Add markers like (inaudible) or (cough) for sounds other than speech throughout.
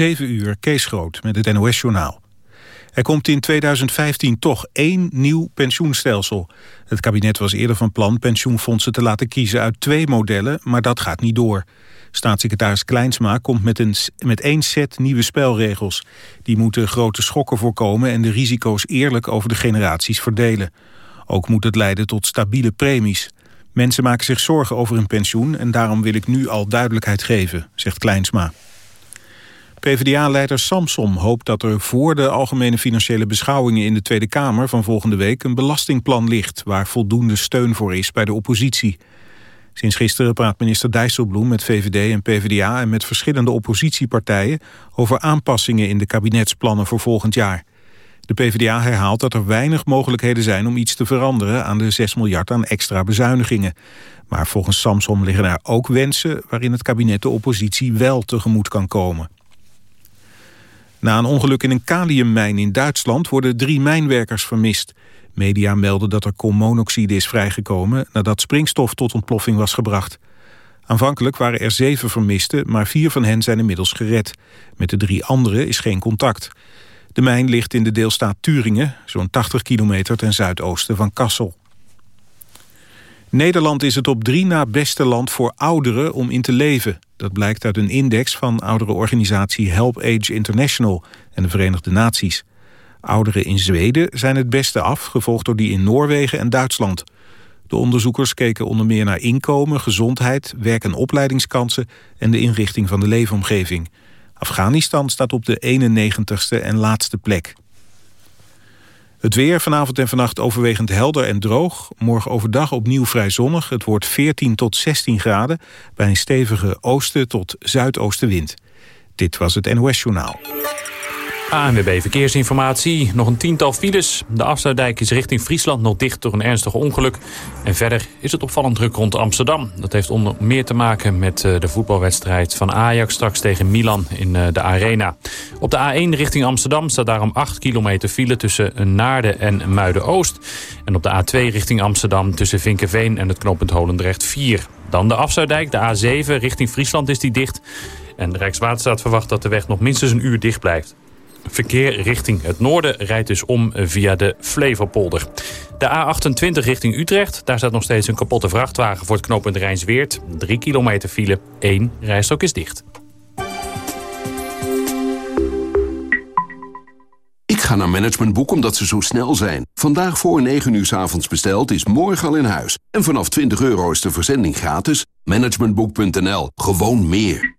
7 uur, Kees Groot met het NOS-journaal. Er komt in 2015 toch één nieuw pensioenstelsel. Het kabinet was eerder van plan pensioenfondsen te laten kiezen uit twee modellen, maar dat gaat niet door. Staatssecretaris Kleinsma komt met, een, met één set nieuwe spelregels. Die moeten grote schokken voorkomen en de risico's eerlijk over de generaties verdelen. Ook moet het leiden tot stabiele premies. Mensen maken zich zorgen over hun pensioen en daarom wil ik nu al duidelijkheid geven, zegt Kleinsma. PvdA-leider Samsom hoopt dat er voor de algemene financiële beschouwingen in de Tweede Kamer van volgende week een belastingplan ligt waar voldoende steun voor is bij de oppositie. Sinds gisteren praat minister Dijsselbloem met VVD en PvdA en met verschillende oppositiepartijen over aanpassingen in de kabinetsplannen voor volgend jaar. De PvdA herhaalt dat er weinig mogelijkheden zijn om iets te veranderen aan de 6 miljard aan extra bezuinigingen. Maar volgens Samsom liggen er ook wensen waarin het kabinet de oppositie wel tegemoet kan komen. Na een ongeluk in een kaliummijn in Duitsland worden drie mijnwerkers vermist. Media melden dat er koolmonoxide is vrijgekomen nadat springstof tot ontploffing was gebracht. Aanvankelijk waren er zeven vermisten, maar vier van hen zijn inmiddels gered. Met de drie anderen is geen contact. De mijn ligt in de deelstaat Turingen, zo'n 80 kilometer ten zuidoosten van Kassel. Nederland is het op drie na beste land voor ouderen om in te leven. Dat blijkt uit een index van ouderenorganisatie Help Age International en de Verenigde Naties. Ouderen in Zweden zijn het beste af, gevolgd door die in Noorwegen en Duitsland. De onderzoekers keken onder meer naar inkomen, gezondheid, werk- en opleidingskansen en de inrichting van de leefomgeving. Afghanistan staat op de 91ste en laatste plek. Het weer vanavond en vannacht overwegend helder en droog. Morgen overdag opnieuw vrij zonnig. Het wordt 14 tot 16 graden bij een stevige oosten tot zuidoostenwind. Dit was het NOS Journaal. ANWB Verkeersinformatie. Nog een tiental files. De afsluitdijk is richting Friesland nog dicht door een ernstig ongeluk. En verder is het opvallend druk rond Amsterdam. Dat heeft onder meer te maken met eh, de voetbalwedstrijd van Ajax straks tegen Milan in eh, de Arena. Op de A1 richting Amsterdam staat daarom 8 kilometer file tussen Naarden en Muiden-Oost. En op de A2 richting Amsterdam tussen Vinkenveen en het knooppunt Holendrecht 4. Dan de afsluitdijk, de A7 richting Friesland is die dicht. En de Rijkswaterstaat verwacht dat de weg nog minstens een uur dicht blijft. Verkeer richting het noorden rijdt dus om via de Flevopolder. De A28 richting Utrecht, daar staat nog steeds een kapotte vrachtwagen voor het knooppunt Rijnsweert. 3 kilometer file, één rijstok is dicht. Ik ga naar Managementboek omdat ze zo snel zijn. Vandaag voor 9 uur s avonds besteld is morgen al in huis. En vanaf 20 euro is de verzending gratis. Managementboek.nl. Gewoon meer.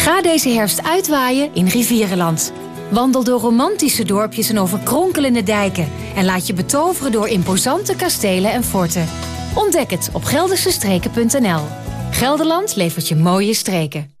Ga deze herfst uitwaaien in Rivierenland. Wandel door romantische dorpjes en over kronkelende dijken. En laat je betoveren door imposante kastelen en forten. Ontdek het op geldersestreken.nl. Gelderland levert je mooie streken.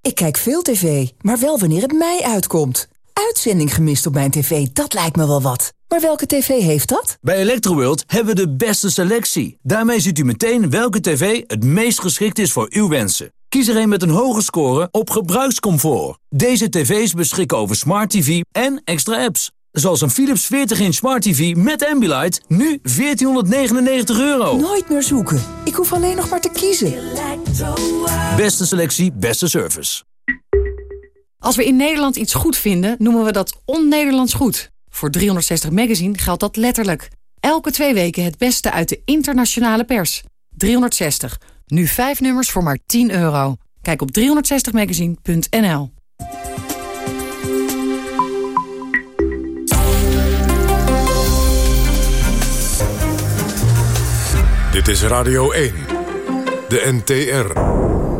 Ik kijk veel tv, maar wel wanneer het mij uitkomt. Uitzending gemist op mijn tv, dat lijkt me wel wat. Maar welke tv heeft dat? Bij Electroworld hebben we de beste selectie. Daarmee ziet u meteen welke tv het meest geschikt is voor uw wensen. Kies er een met een hoge score op gebruikscomfort. Deze tv's beschikken over smart tv en extra apps. Zoals een Philips 40-inch smart tv met Ambilight, nu 1499 euro. Nooit meer zoeken. Ik hoef alleen nog maar te kiezen. Beste selectie, beste service. Als we in Nederland iets goed vinden, noemen we dat on-Nederlands goed. Voor 360 Magazine geldt dat letterlijk. Elke twee weken het beste uit de internationale pers. 360. Nu 5 nummers voor maar 10 euro. Kijk op 360magazine.nl Dit is Radio 1, de NTR.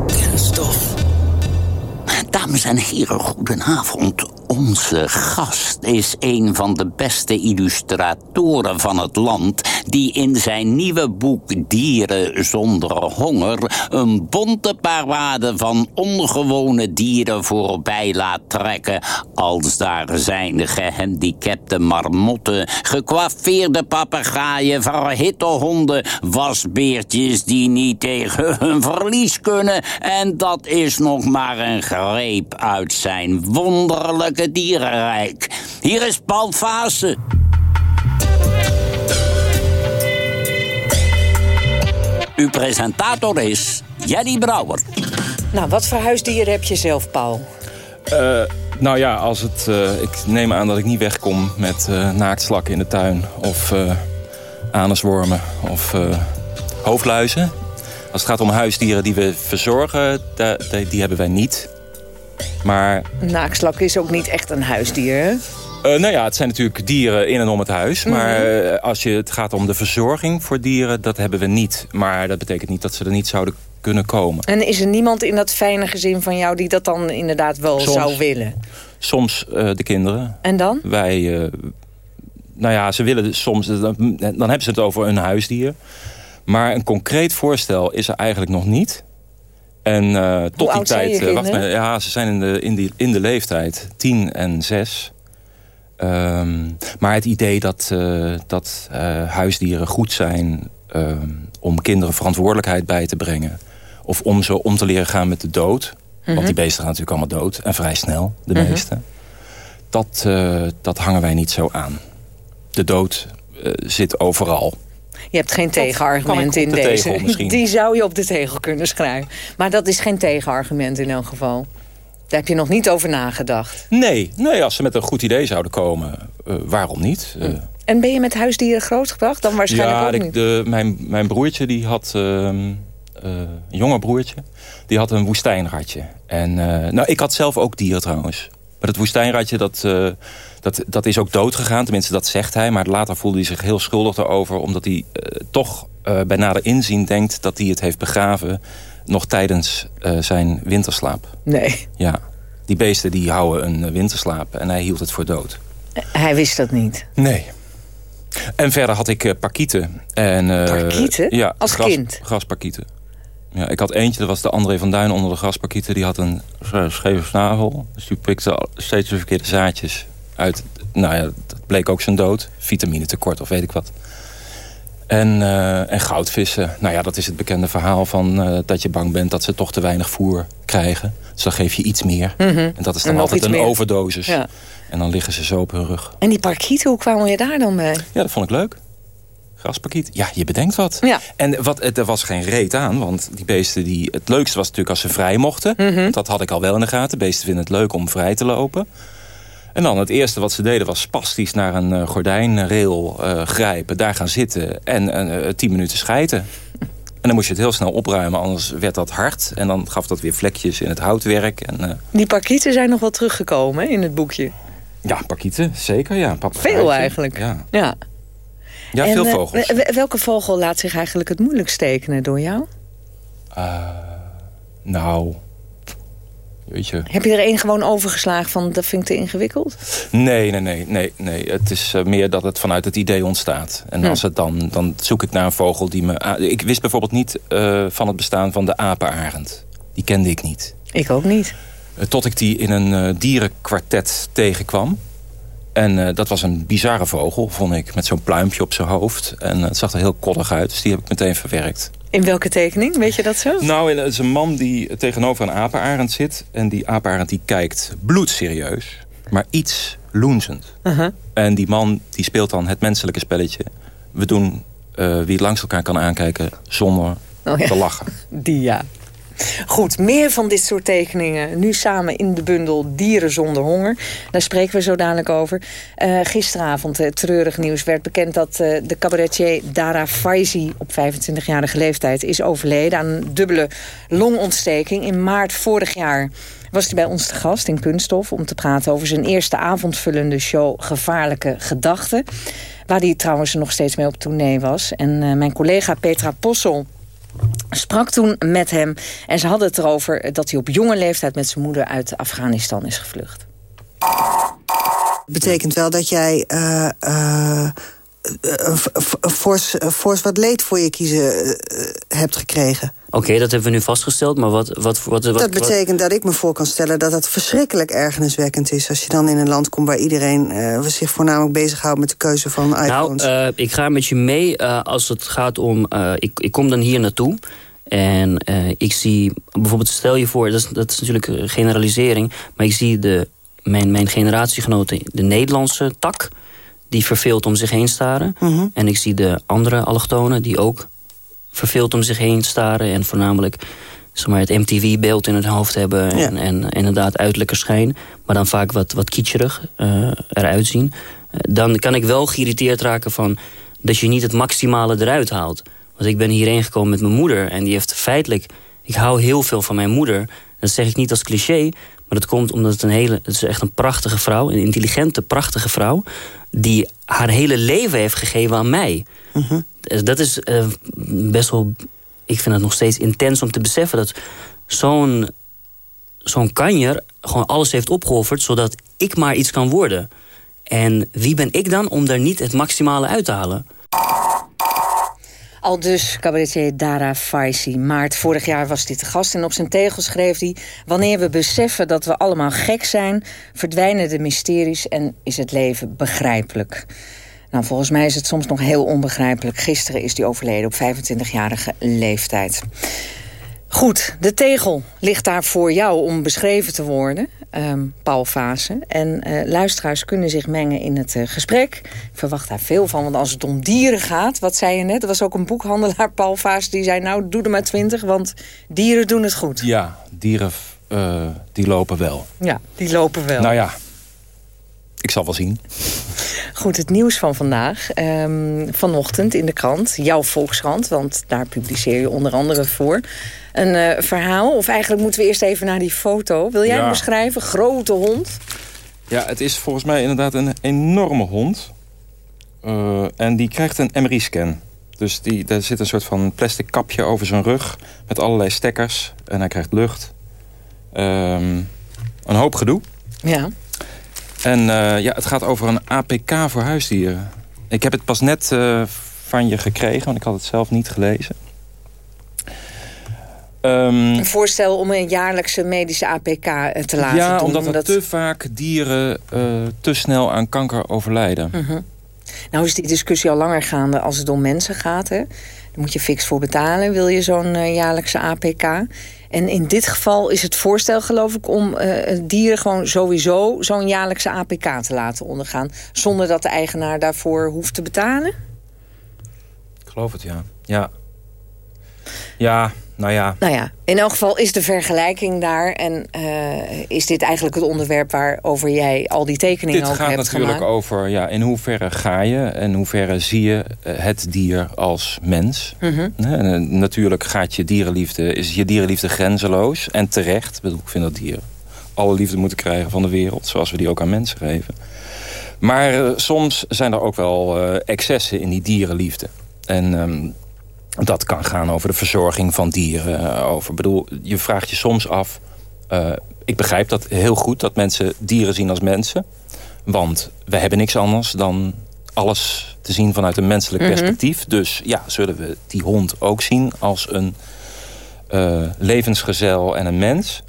Kenstof. Dames en heren, goedenavond. Onze gast is een van de beste illustratoren van het land... die in zijn nieuwe boek Dieren zonder honger... een bonte parade van ongewone dieren voorbij laat trekken... als daar zijn gehandicapte marmotten... gekwaffeerde papegaaien, verhitte honden... wasbeertjes die niet tegen (laughs) hun verlies kunnen... en dat is nog maar een greep uit zijn wonderlijke dierenrijk. Hier is Paul Vaassen. Uw presentator is Jenny Brouwer. Nou, wat voor huisdieren heb je zelf, Paul? Uh, nou ja, als het, uh, ik neem aan dat ik niet wegkom met uh, naaktslakken in de tuin... of anuswormen of hoofdluizen. Als het gaat om huisdieren die we verzorgen, die, die hebben wij niet. Maar... Naakslak is ook niet echt een huisdier, hè? Uh, nou ja, het zijn natuurlijk dieren in en om het huis. Mhm. Maar uh, als je, het gaat om de verzorging voor dieren, dat hebben we niet. Maar dat betekent niet dat ze er niet zouden kunnen komen. En is er niemand in dat fijne gezin van jou die dat dan inderdaad wel soms, zou willen? Soms uh, de kinderen. En dan? Wij, nou ja, ze willen soms, dan, dan hebben ze het over een huisdier. Maar een concreet voorstel is er eigenlijk nog niet. En uh, tot die tijd... Uh, wacht maar, ja, ze zijn in de, in, die, in de leeftijd. Tien en zes. Um, maar het idee dat, uh, dat huisdieren goed zijn... Um, om kinderen verantwoordelijkheid bij te brengen... of om ze om te leren gaan met de dood... Mm -hmm. want die beesten gaan natuurlijk allemaal dood. En vrij snel, de Mhm. mm -hmm. meeste. Dat, dat hangen wij niet zo aan. De dood zit overal. Je hebt geen tegenargument in de deze. Tegel. Die zou je op de tegel kunnen schrijven. Maar dat is geen tegenargument in elk geval. Daar heb je nog niet over nagedacht. Nee, nee als ze met een goed idee zouden komen, uh, waarom niet? Uh, en ben je met huisdieren grootgebracht? Dan waarschijnlijk ja, ook de, niet. De, mijn, mijn broertje, die had... Uh, een jonger broertje, die had een woestijnratje. En nou, ik had zelf ook dieren trouwens. Maar dat woestijnratje, dat, uh, dat, dat is ook dood gegaan. Tenminste, dat zegt hij. Maar later voelde hij zich heel schuldig erover. Omdat hij uh, toch uh, bij nader inzien denkt dat hij het heeft begraven. Nog tijdens zijn winterslaap. Nee. Ja. Die beesten die houden een winterslaap. En hij hield het voor dood. Hij wist dat niet? Nee. En verder had ik parkieten. En, parkieten? Ja, Als gras, kind? Grasparkieten. Ja, ik had eentje, dat was de André van Duin onder de grasparkieten. Die had een scheve snavel. Dus die pikte steeds de verkeerde zaadjes uit. Nou ja, dat bleek ook zijn dood. Vitamine tekort of weet ik wat. En, uh, en goudvissen. Nou ja, dat is het bekende verhaal van uh, dat je bang bent dat ze toch te weinig voer krijgen. Dus dan geef je iets meer. Mm -hmm. En dat is dan en altijd een meer. overdosis. Ja. En dan liggen ze zo op hun rug. En die parkieten, hoe kwamen je daar dan mee? Ja, dat vond ik leuk. Graspakiet. Ja, je bedenkt wat. Ja. En wat, er was geen reet aan, want die beesten... Die, het leukste was natuurlijk als ze vrij mochten. Mm -hmm. Dat had ik al wel in de gaten. Beesten vinden het leuk om vrij te lopen. En dan het eerste wat ze deden was spastisch naar een uh, gordijnrail uh, grijpen. Daar gaan zitten en uh, tien minuten schijten. En dan moest je het heel snel opruimen, anders werd dat hard. En dan gaf dat weer vlekjes in het houtwerk. En, die parkieten zijn nog wel teruggekomen in het boekje. Ja, parkieten, zeker. Ja. Veel eigenlijk. Ja. ja. Ja, en, veel vogels. Uh, welke vogel laat zich eigenlijk het moeilijkst tekenen door jou? Uh, nou, weet je. Heb je er één gewoon overgeslagen van dat vind ik te ingewikkeld? Nee, nee, nee. nee, nee. Het is uh, meer dat het vanuit het idee ontstaat. En hm. als het dan, dan zoek ik naar een vogel die me... Ik wist bijvoorbeeld niet uh, van het bestaan van de apenarend. Die kende ik niet. Ik ook niet. tot ik die in een dierenkwartet tegenkwam. En uh, dat was een bizarre vogel, vond ik. Met zo'n pluimpje op zijn hoofd. En uh, het zag er heel koddig uit, dus die heb ik meteen verwerkt. In welke tekening? Weet je dat zo? Nou, het is een man die tegenover een apenarend zit. En die apenarend die kijkt bloedserieus. Maar iets loenzend. Uh -huh. En die man die speelt dan het menselijke spelletje. We doen wie het langs elkaar kan aankijken zonder oh, ja. te lachen. (laughs) Die ja. Goed, meer van dit soort tekeningen. Nu samen in de bundel Dieren zonder honger. Daar spreken we zo dadelijk over. Uh, gisteravond, uh, treurig nieuws, werd bekend dat uh, de cabaretier Dara Faizi... op 25-jarige leeftijd is overleden aan een dubbele longontsteking. In maart vorig jaar was hij bij ons te gast in Kunststof... om te praten over zijn eerste avondvullende show Gevaarlijke Gedachten. Waar hij trouwens nog steeds mee op tournee was. En mijn collega Petra Possel sprak toen met hem. En ze hadden het erover dat hij op jonge leeftijd met zijn moeder uit Afghanistan is gevlucht. Betekent wel dat jij uh, uh, fors, fors wat leed voor je kiezen hebt gekregen. Oké, okay, dat hebben we nu vastgesteld, maar wat... wat, wat, wat dat betekent dat ik me voor kan stellen dat het verschrikkelijk ergerniswekkend is... als je dan in een land komt waar iedereen uh, zich voornamelijk bezighoudt... met de keuze van iPhones. Nou, uh, ik ga met je mee uh, als het gaat om... ik, ik kom dan hier naartoe en ik zie... bijvoorbeeld, stel je voor, dat is, dat is natuurlijk een generalisering... maar ik zie de, mijn, mijn generatiegenoten, de Nederlandse tak... die verveelt om zich heen staren. Mm -hmm. En ik zie de andere allochtonen die ook verveeld om zich heen staren. En voornamelijk zeg maar, het MTV-beeld in het hoofd hebben. En, ja. en, inderdaad uiterlijke schijn. Maar dan vaak wat, wat kitscherig uh, eruit zien. dan kan ik wel geïrriteerd raken van dat je niet het maximale eruit haalt. Want ik ben hierheen gekomen met mijn moeder. En die heeft feitelijk... Ik hou heel veel van mijn moeder. Dat zeg ik niet als cliché. Maar dat komt omdat het een hele... Het is echt een prachtige vrouw. Een intelligente, prachtige vrouw. Die haar hele leven heeft gegeven aan mij. Uh -huh. Dat is uh, best wel... Ik vind het nog steeds intens om te beseffen... dat zo'n zo'n kanjer gewoon alles heeft opgeofferd... zodat ik maar iets kan worden. En wie ben ik dan om daar niet het maximale uit te halen? Al dus cabaretier Dara Faisi. Maart vorig jaar was hij te gast en op zijn tegel schreef hij... wanneer we beseffen dat we allemaal gek zijn... verdwijnen de mysteries en is het leven begrijpelijk. Nou, volgens mij is het soms nog heel onbegrijpelijk. Gisteren is hij overleden op 25-jarige leeftijd. Goed, de tegel ligt daar voor jou om beschreven te worden, um, Paul Vase. En uh, luisteraars kunnen zich mengen in het uh, gesprek. Ik verwacht daar veel van, want als het om dieren gaat... wat zei je net, er was ook een boekhandelaar, Paul Vase... die zei, nou, doe er maar twintig, want dieren doen het goed. Ja, dieren uh, die lopen wel. Ja, die lopen wel. Nou ja, ik zal wel zien. Goed, het nieuws van vandaag. Um, vanochtend in de krant, jouw Volkskrant... want daar publiceer je onder andere voor... een uh, verhaal, of eigenlijk moeten we eerst even naar die foto. Wil jij Ja. hem beschrijven? Grote hond. Ja, het is volgens mij inderdaad een enorme hond. Uh, en die krijgt een MRI-scan. Dus die, daar zit een soort van plastic kapje over zijn rug... met allerlei stekkers. En hij krijgt lucht. Um, een hoop gedoe. Ja. En uh, ja, het gaat over een APK voor huisdieren. Ik heb het pas net uh, van je gekregen, want ik had het zelf niet gelezen. Um, Een voorstel om een jaarlijkse medische APK eh, te laten ja, doen. omdat er te vaak dieren uh, te snel aan kanker overlijden. -huh. Nou is die discussie al langer gaande als het om mensen gaat. Hè? Daar moet je fix voor betalen, wil je zo'n uh, jaarlijkse APK. En in dit geval is het voorstel, geloof ik, om uh, dieren gewoon sowieso zo'n jaarlijkse APK te laten ondergaan. Zonder dat de eigenaar daarvoor hoeft te betalen? Ik geloof het, ja. Ja, ja nou ja. Nou ja, in elk geval is de vergelijking daar. En uh, is dit eigenlijk het onderwerp waarover jij al die tekeningen dit ook hebt gemaakt? Dit gaat natuurlijk over ja, in hoeverre ga je... en in hoeverre zie je het dier als mens. Mm -hmm. nee, natuurlijk gaat je dierenliefde, is je dierenliefde grenzeloos. En terecht. Ik, bedoel, ik vind dat dieren alle liefde moeten krijgen van de wereld. Zoals we die ook aan mensen geven. Maar uh, soms zijn er ook wel uh, excessen in die dierenliefde. En... Um, dat kan gaan over de verzorging van dieren. Over, bedoel, je vraagt je soms af... Uh, ik begrijp dat heel goed dat mensen dieren zien als mensen. Want we hebben niks anders dan alles te zien vanuit een menselijk Mhm. mm -hmm. perspectief. Dus ja, zullen we die hond ook zien als een uh, levensgezel en een mens.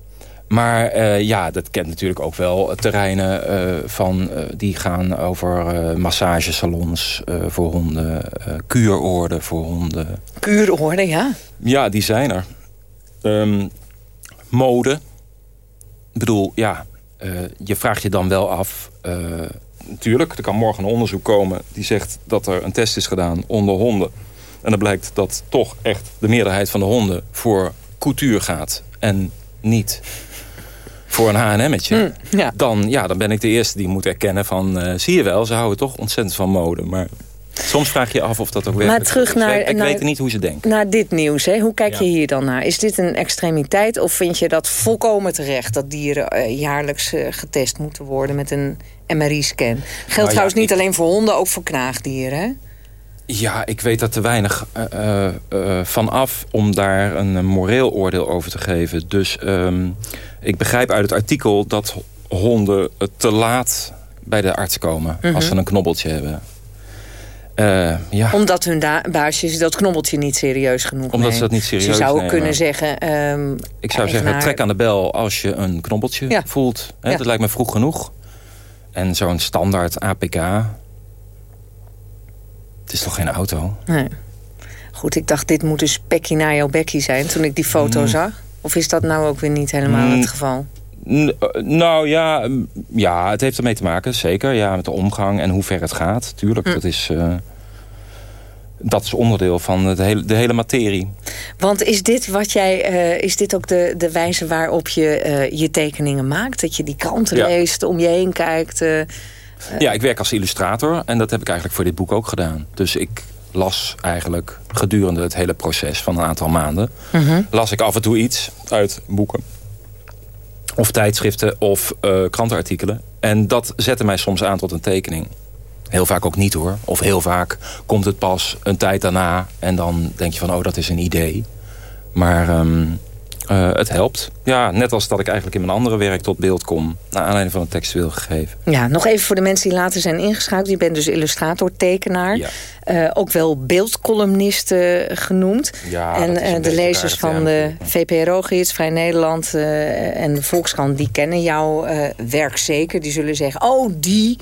Maar uh, ja, dat kent natuurlijk ook wel terreinen uh, van, uh, die gaan over massagesalons voor honden, kuuroorden voor honden. Kuuroorden, ja. Ja, die zijn er. Um, mode. Ik bedoel, ja, je vraagt je dan wel af... natuurlijk, er kan morgen een onderzoek komen die zegt dat er een test is gedaan onder honden. En dan blijkt dat toch echt de meerderheid van de honden voor couture gaat en niet voor een H&M'tje, mm, ja. Dan, ja, dan ben ik de eerste die moet erkennen van... Uh, zie je wel, ze houden toch ontzettend van mode. Maar Soms vraag je je af of dat ook werkelijk Maar terug naar- Ik, ik naar- weet niet hoe ze denken. Naar dit nieuws, hè? hoe kijk je hier dan naar? Is dit een extremiteit of vind je dat volkomen terecht... dat dieren eh, jaarlijks eh, getest moeten worden met een MRI-scan? Geldt Nou ja, trouwens niet ik- alleen voor honden, ook voor knaagdieren, hè? Ja, ik weet daar te weinig eh, van af om daar een, moreel oordeel over te geven. Dus ehm, ik begrijp uit het artikel dat honden te laat bij de arts komen... Mhm. als ze een knobbeltje hebben. Ja. Omdat hun baasjes dat knobbeltje niet serieus genoeg Omdat ze dat niet serieus Ze zouden nemen. kunnen zeggen... ehm, Ik zou zeggen, trek aan de bel als je een knobbeltje Ja. voelt. Ja. Dat lijkt me vroeg genoeg. En zo'n standaard APK... Het is toch geen auto? Nee. Goed, ik dacht dit moet dus Pekkie naar jouw bekkie zijn toen ik die foto Mm. zag. Of is dat nou ook weer niet helemaal Mm. het geval? N- eh, nou ja, mm, ja, het heeft ermee te maken, zeker. Ja, met de omgang en hoe ver het gaat. Tuurlijk, dat, is, eh, dat is onderdeel van het hele, de hele materie. Want is dit, wat jij, eh, is dit ook de, de wijze waarop je je tekeningen maakt? Dat je die kranten Ja. leest, om je heen kijkt? Ja, ik werk als illustrator en dat heb ik eigenlijk voor dit boek ook gedaan. Dus ik las eigenlijk gedurende het hele proces van een aantal maanden... Mhm. las ik af en toe iets uit boeken. Of tijdschriften of eh, krantenartikelen. En dat zette mij soms aan tot een tekening. Heel vaak ook niet hoor. Of heel vaak komt het pas een tijd daarna... en dan denk je van, oh, dat is een idee. Maar ehm, eh, het helpt. Ja, net als dat ik eigenlijk in mijn andere werk tot beeld kom... naar aanleiding van een textueel gegeven. Ja, nog even voor de mensen die later zijn ingeschakeld. Je bent dus illustrator, tekenaar. Ja. Eh, ook wel beeldcolumnist genoemd. Ja, en eh, de lezers van de VPRO-gids, Vrij Nederland en de Volkskrant... die kennen jouw werk zeker. Die zullen zeggen, oh, die...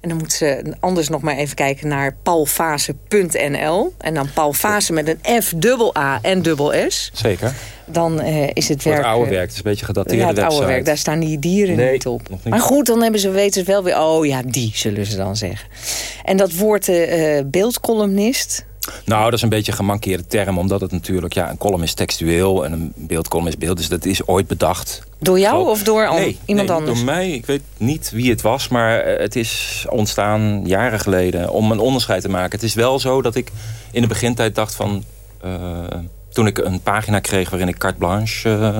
En dan moeten ze anders nog maar even kijken naar paulfase.nl. En dan Paul Fase met een F, dubbel A en dubbel S. Zeker. Dan eh, is het Voor werk... het oude eh, werk. Het is een beetje een gedateerde ja, het website. oude werk, daar staan die dieren Nee, niet op. niet. Maar goed, dan hebben ze, weten ze wel weer... oh ja, die zullen ze dan zeggen. En dat woord eh, beeldcolumnist... Nou, dat is een beetje een gemankeerde term. Omdat het natuurlijk, ja, een column is textueel en een beeldcolumn is beeld. Dus dat is ooit bedacht. Door jou of door nee, iemand nee, anders? door mij. Ik weet niet wie het was, maar eh, het is ontstaan jaren geleden om een onderscheid te maken. Het is wel zo dat ik in de begintijd dacht van... eh, toen ik een pagina kreeg waarin ik carte blanche eh,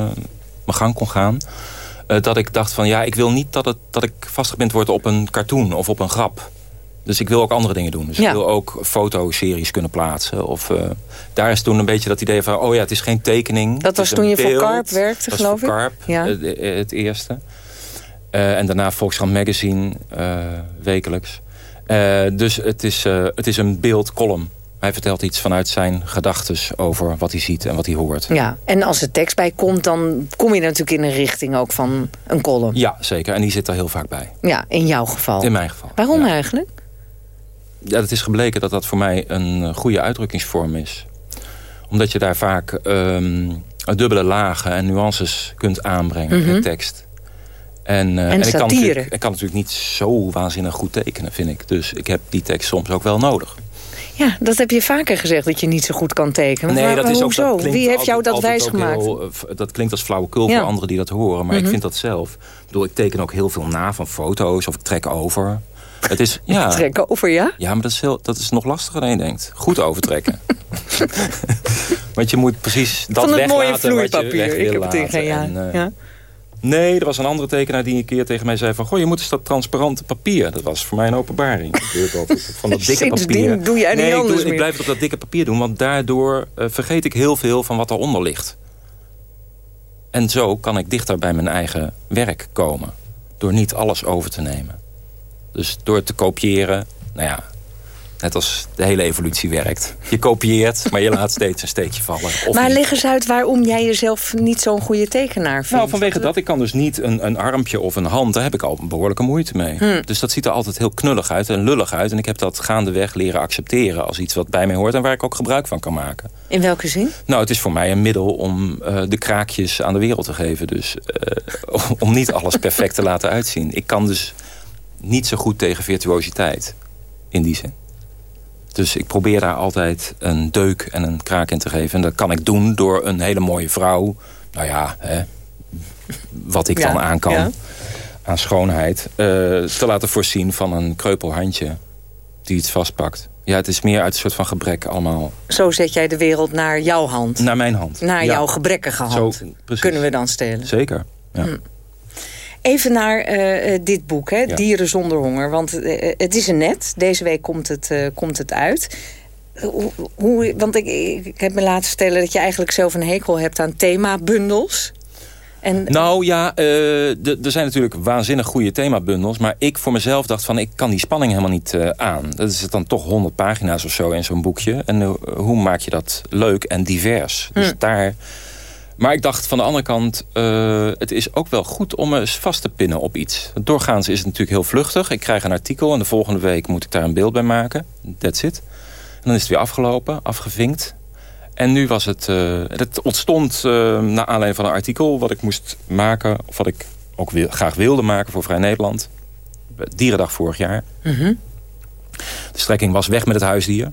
mijn gang kon gaan... dat ik dacht van ja, ik wil niet dat, het, dat ik vastgebind word op een cartoon of op een grap. Dus ik wil ook andere dingen doen. Dus Ja. ik wil ook fotoseries kunnen plaatsen. Of, eh, daar is toen een beetje dat idee van... oh ja, het is geen tekening. Dat was toen je voor beeld. Karp werkte, Dat was geloof voor ik? Karp, Ja. het, het eerste. Eh, en daarna Volkskrant Magazine, eh, wekelijks. Eh, dus het is, eh, het is een beeldcolumn. Hij vertelt iets vanuit zijn gedachtes over wat hij ziet en wat hij hoort. Ja, en als er tekst bij komt, dan kom je natuurlijk in een richting ook van een column. Ja, zeker. En die zit er heel vaak bij. Ja, in jouw geval. In mijn geval. Waarom eigenlijk? Ja, het is gebleken dat dat voor mij een eh, goede uitdrukkingsvorm is. Omdat je daar vaak ehm, dubbele lagen en nuances kunt aanbrengen Mhm. in tekst. En, eh, En ik, kan ik kan natuurlijk niet zo waanzinnig goed tekenen, vind ik. Dus ik heb die tekst soms ook wel nodig. Ja, dat heb je vaker gezegd, dat je niet zo goed kan tekenen. Nee, maar, dat maar is ook, dat klinkt Wie heeft jou dat wijsgemaakt? eh, dat klinkt als flauwekul Ja. voor anderen die dat horen. Maar Mhm. ik vind dat zelf. Ik bedoel, ik teken ook heel veel na van foto's of ik trek over. Het is, ja, Trek over, ja? Ja, maar dat is, heel, dat is nog lastiger dan je denkt. Goed overtrekken. (laughs) Want je moet precies dat Van het mooie weglaten wat je vloeipapier. Ik heb het in laten. geen jaar. En, eh, ja. Nee, er was een andere tekenaar die een keer tegen mij zei van... goh, je moet eens dat transparante papier. Dat was voor mij een openbaring. Ik Van dat dikke papier. doe jij niet nee, ik, anders doe- ik blijf het op dat dikke papier doen. Want daardoor eh, vergeet ik heel veel van wat eronder ligt. En zo kan ik dichter bij mijn eigen werk komen. Door niet alles over te nemen. Dus door te kopiëren, nou ja, net als de hele evolutie werkt. Je kopieert, maar je (laughs) laat steeds een steekje vallen. Of Maar niet. leg eens uit waarom jij jezelf niet zo'n goede tekenaar vindt. Nou, vanwege dat. Ik kan dus niet een, een armpje of een hand. Daar heb ik al een behoorlijke moeite mee. Hm. Dus dat ziet er altijd heel knullig uit en lullig uit. En ik heb dat gaandeweg leren accepteren als iets wat bij mij hoort... en waar ik ook gebruik van kan maken. In welke zin? Nou, het is voor mij een middel om eh, de kraakjes aan de wereld te geven. Dus eh, (laughs) om niet alles perfect te laten uitzien. Ik kan dus niet zo goed tegen virtuositeit. In die zin. Dus ik probeer daar altijd een deuk en een kraak in te geven. En dat kan ik doen door een hele mooie vrouw. Nou ja, hè, wat ik Ja, dan aan kan. ja. Aan schoonheid. eh, te laten voorzien van een kreupel handje. Die iets vastpakt. Ja, het is meer uit een soort van gebrek allemaal. Zo zet jij de wereld naar jouw hand. Naar mijn hand. Naar Ja. jouw gebrekkige hand. Zo, precies. Kunnen we dan stellen. Zeker, ja. Hm. Even naar eh, eh, dit boek, hè? Ja. Dieren zonder honger. Want eh, het is een net. Deze week komt het, komt het uit. Hoe, hoe, want ik, ik heb me laten vertellen dat je eigenlijk zelf een hekel hebt aan themabundels. En, Nou ja, er zijn natuurlijk waanzinnig goede themabundels. Maar ik voor mezelf dacht van, ik kan die spanning helemaal niet aan. Dat is dan toch 100 pagina's of zo in zo'n boekje. En hoe maak je dat leuk en divers? Dus Hm. daar... Maar ik dacht van de andere kant, eh, het is ook wel goed om eens vast te pinnen op iets. Doorgaans is het natuurlijk heel vluchtig. Ik krijg een artikel en de volgende week moet ik daar een beeld bij maken. That's it. En dan is het weer afgelopen, afgevinkt. En nu was het... eh, het ontstond eh, naar aanleiding van een artikel... wat ik moest maken, of wat ik ook wil, graag wilde maken voor Vrij Nederland. Dierendag vorig jaar. Mhm. De strekking was weg met het huisdier.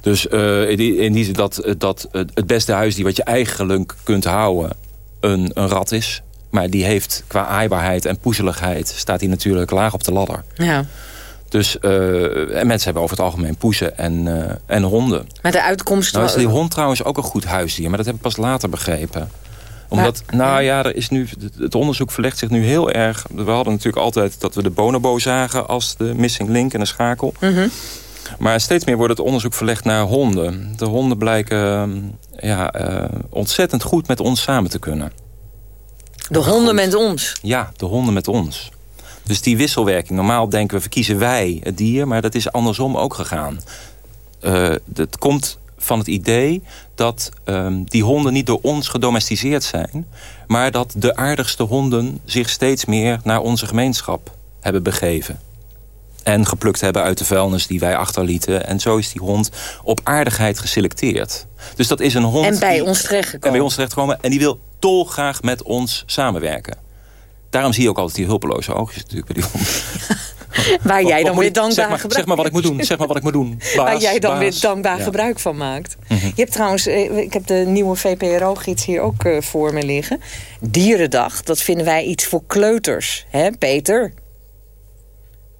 Dus eh, in die, in die zin dat, dat het beste huisdier wat je eigenlijk kunt houden... een, een rat is. Maar die heeft qua aaibaarheid en poezeligheid... staat hij natuurlijk laag op de ladder. ja. Dus eh, en mensen hebben over het algemeen poezen en, eh, en honden. Maar de uitkomst... Nou is die hond trouwens ook een goed huisdier. Maar dat heb ik pas later begrepen. Omdat, nou ja, er is nu, het onderzoek verlegt zich nu heel erg... We hadden natuurlijk altijd dat we de bonobo zagen... als de missing link en de schakel. Mhm. Maar steeds meer wordt het onderzoek verlegd naar honden. De honden blijken eh, ja, eh, ontzettend goed met ons samen te kunnen. De honden met ons. Ja, de honden met ons. Dus die wisselwerking. Normaal denken we, verkiezen wij het dier. Maar dat is andersom ook gegaan. Eh het komt van het idee dat ehm, die honden niet door ons gedomesticeerd zijn. Maar dat de aardigste honden zich steeds meer naar onze gemeenschap hebben begeven. En geplukt hebben uit de vuilnis die wij achterlieten. En zo is die hond op aardigheid geselecteerd. Dus dat is een hond... En bij die- ons terechtgekomen. En bij ons terechtgekomen. En die wil dolgraag met ons samenwerken. Daarom zie je ook altijd die hulpeloze oogjes natuurlijk bij die hond. (laughs) Waar jij dan weer dankbaar zeg maar, gebruik zeg maar wat ik moet doen. Zeg maar wat ik moet doen. (laughs) Baas, Waar jij dan baas. weer dankbaar Ja. gebruik van maakt. Mhm. Je hebt trouwens, eh, ik heb de nieuwe VPRO-gids hier ook eh, voor me liggen. Dierendag, dat vinden wij iets voor kleuters. hè, Peter?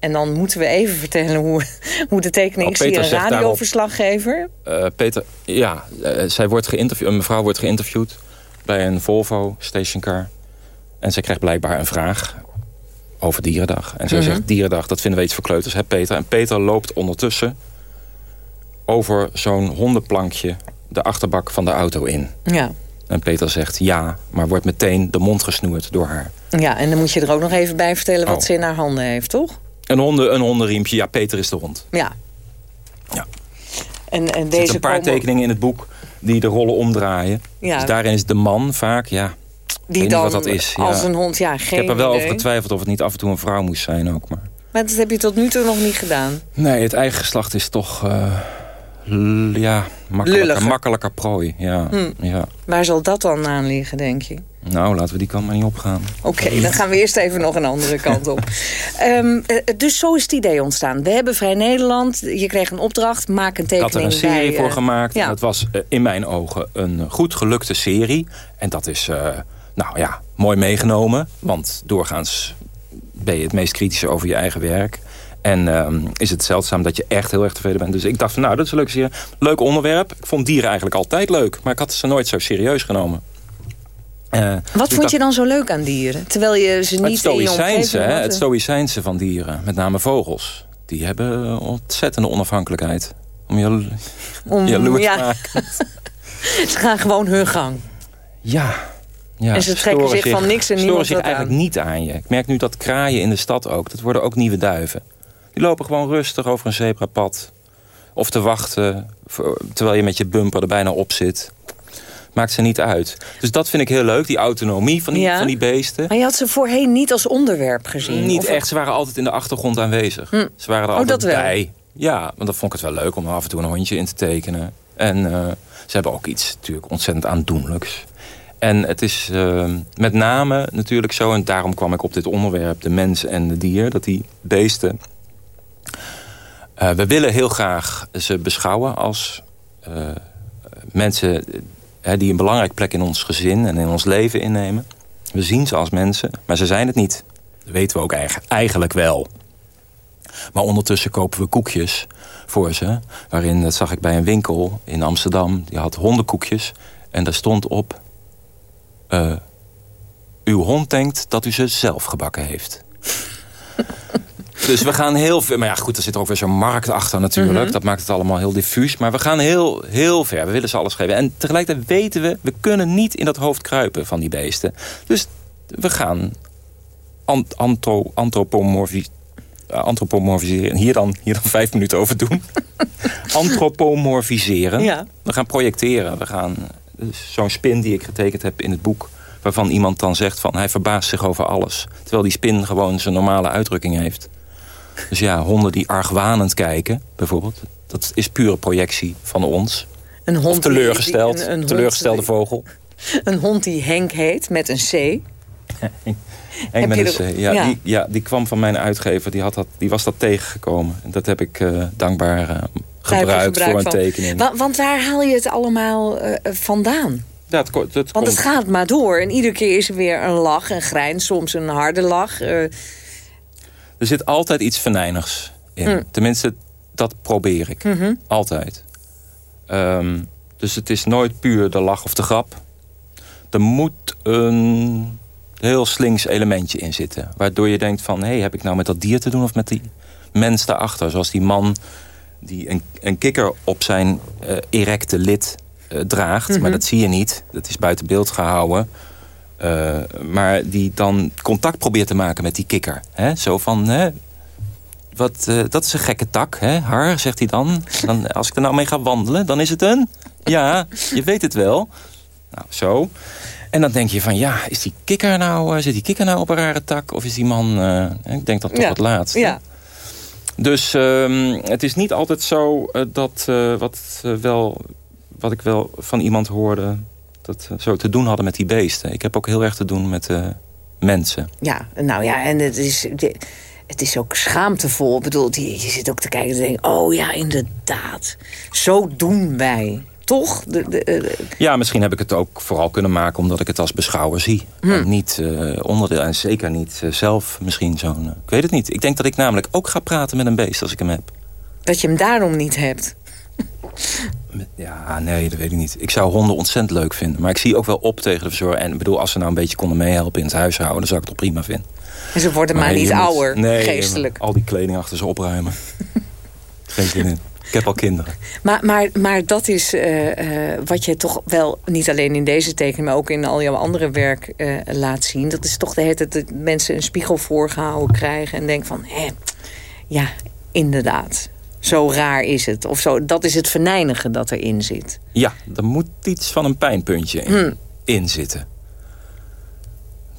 En dan moeten we even vertellen hoe, hoe de tekening... Oh, ik zie een radioverslaggever. Eh, Peter, ja, eh, zij wordt geïnterviewd, een mevrouw wordt geïnterviewd bij een Volvo stationcar. En zij krijgt blijkbaar een vraag over Dierendag. En zij Mhm. zegt, Dierendag, dat vinden we iets voor kleuters, hè Peter? En Peter loopt ondertussen over zo'n hondenplankje de achterbak van de auto in. Ja. En Peter zegt ja, maar wordt meteen de mond gesnoerd door haar. ja, en dan moet je er ook nog even bij vertellen wat Oh. ze in haar handen heeft, toch? Een, honden, een hondenriempje, ja, Peter is de hond. Ja. Ja. En, en Er deze zitten een paar komen- tekeningen in het boek die de rollen omdraaien. Ja. Dus daarin is de man vaak, ja, Die dan wat dat is. Ja. als een hond, ja, geen Ik heb er wel idee. over getwijfeld of het niet af en toe een vrouw moest zijn ook. Maar... Maar dat heb je tot nu toe nog niet gedaan. Nee, het eigen geslacht is toch eh, ja, makkelijker, makkelijker prooi. Ja, Hm. ja. Waar zal dat dan aan liggen, denk je? Nou, laten we die kant maar niet opgaan. Oké, dan gaan we eerst even nog een andere kant op. (laughs) Ehm, eh, dus zo is het idee ontstaan. We hebben Vrij Nederland. Je kreeg een opdracht. Maak een Ik had er tekening een serie bij, voor eh, gemaakt. Ja. En dat was eh, in mijn ogen een goed gelukte serie. En dat is, nou ja, mooi meegenomen. Want doorgaans ben je het meest kritisch over je eigen werk. En ehm, is het zeldzaam dat je echt heel erg tevreden bent. Dus ik dacht van, nou, dat is een leuke serie. Leuk onderwerp. Ik vond dieren eigenlijk altijd leuk. Maar ik had ze nooit zo serieus genomen. Eh, dus Wat ik vond je dan zo leuk aan dieren? Terwijl je ze het niet in je omgeving hè, had, het eh. stoïcijnse van dieren. Met name vogels. Die hebben ontzettende onafhankelijkheid. Om je Om- jaloers ja. te maken. (laughs) Ze gaan gewoon hun gang. Ja. ja. En ze trekken zich van niks en storen niemand zich eigenlijk niet aan je. Ik merk nu dat kraaien in de stad ook. Dat worden ook nieuwe duiven. Die lopen gewoon rustig over een zebrapad. Of te wachten terwijl je met je bumper er bijna op zit. Maakt ze niet uit. Dus dat vind ik heel leuk, die autonomie van die, Ja. van die beesten. Maar je had ze voorheen niet als onderwerp gezien? Niet echt, ze waren altijd in de achtergrond aanwezig. Hm. Ze waren er Oh, altijd bij. Ja, want dat vond ik het wel leuk om af en toe een hondje in te tekenen. En eh, ze hebben ook iets natuurlijk ontzettend aandoenlijks. En het is eh, met name natuurlijk zo, en daarom kwam ik op dit onderwerp... de mens en de dier, dat die beesten... eh, we willen heel graag ze beschouwen als eh, mensen... eh, die een belangrijke plek in ons gezin en in ons leven innemen. We zien ze als mensen, maar ze zijn het niet. Dat weten we ook eigen- eigenlijk wel. Maar ondertussen kopen we koekjes voor ze. Waarin, dat zag ik bij een winkel in Amsterdam. Die had hondenkoekjes. En daar stond op... Uh, uw hond denkt dat u ze zelf gebakken heeft. Dus we gaan heel ver... Maar ja, goed, er zit ook weer zo'n markt achter natuurlijk. Mhm. Dat maakt het allemaal heel diffuus. Maar we gaan heel, heel ver. We willen ze alles geven. En tegelijkertijd weten we... we kunnen niet in dat hoofd kruipen van die beesten. Dus we gaan ant antro antropomorfisch antropomorfiseren. Hier dan, hier dan vijf minuten over doen. (laughs) Antropomorfiseren. Ja. We gaan projecteren. We gaan dus zo'n spin die ik getekend heb in het boek... waarvan iemand dan zegt van hij verbaast zich over alles. Terwijl die spin gewoon zijn normale uitdrukking heeft. Dus ja, honden die argwanend kijken, bijvoorbeeld. Dat is pure projectie van ons. Een hond of teleurgesteld, die- een- een teleurgestelde vogel. Een hond die Henk heet, met een C. (laughs) Henk met een C. Ja, ja. Die, ja, die kwam van mijn uitgever. Die, had dat, die was dat tegengekomen. En dat heb ik eh, dankbaar eh, gebruikt voor een van. tekening. Wa- want waar haal je het allemaal eh, vandaan? Ja, het, het Want komt- het gaat maar door. En iedere keer is er weer een lach, een grijns, soms een harde lach. Er zit altijd iets venijnigs in. Hm. Tenminste, dat probeer ik. Mhm. Altijd. Ehm, dus het is nooit puur de lach of de grap. Er moet een heel slinks elementje in zitten. Waardoor je denkt van... hé, hey, heb ik nou met dat dier te doen of met die mens daarachter? Zoals die man die een, een kikker op zijn eh, erecte lid eh, draagt. Mhm. Maar dat zie je niet. Dat is buiten beeld gehouden. Eh, maar die dan contact probeert te maken met die kikker. Hè? Zo van, hè, wat, eh, dat is een gekke tak, hè? Har, zegt hij dan. dan. Als ik er nou mee ga wandelen, dan is het een... Ja, je weet het wel. Nou, zo. En dan denk je van, ja, is die kikker nou, eh, zit die kikker nou op een rare tak? Of is die man, ik denk dat toch Ja. het laatste. Ja. Dus ehm, het is niet altijd zo dat wat, wel, wat ik wel van iemand hoorde... dat zo te doen hadden met die beesten. Ik heb ook heel erg te doen met eh, mensen. Ja, nou ja, en het is, het is ook schaamtevol. Ik bedoel, je, je zit ook te kijken en te denken... oh ja, inderdaad, zo doen wij. Toch? De, de, de- Ja, misschien heb ik het ook vooral kunnen maken... omdat ik het als beschouwer zie. En niet eh, onderdeel, en zeker niet eh, zelf misschien zo'n... eh, ik weet het niet. Ik denk dat ik namelijk ook ga praten met een beest als ik hem heb. dat je hem daarom niet hebt. (laughs) Ja, nee, dat weet ik niet. Ik zou honden ontzettend leuk vinden. Maar ik zie ook wel op tegen de verzorger. En ik bedoel, als ze nou een beetje konden meehelpen in het huishouden... dan zou ik het toch prima vinden. En ze worden maar, niet moet- ouder, nee, geestelijk. al die kleding achter ze opruimen. (laughs) Geen zin in. Ik heb al kinderen. Maar, maar, maar dat is eh, eh, wat je toch wel niet alleen in deze tekening... maar ook in al jouw andere werk eh, laat zien. Dat is toch de hele tijd dat mensen een spiegel voorgehouden krijgen... en denken van, hé, ja, inderdaad. Zo raar is het. Of zo, dat is het venijnige dat erin zit. Ja, er moet iets van een pijnpuntje in, Hmm. in zitten.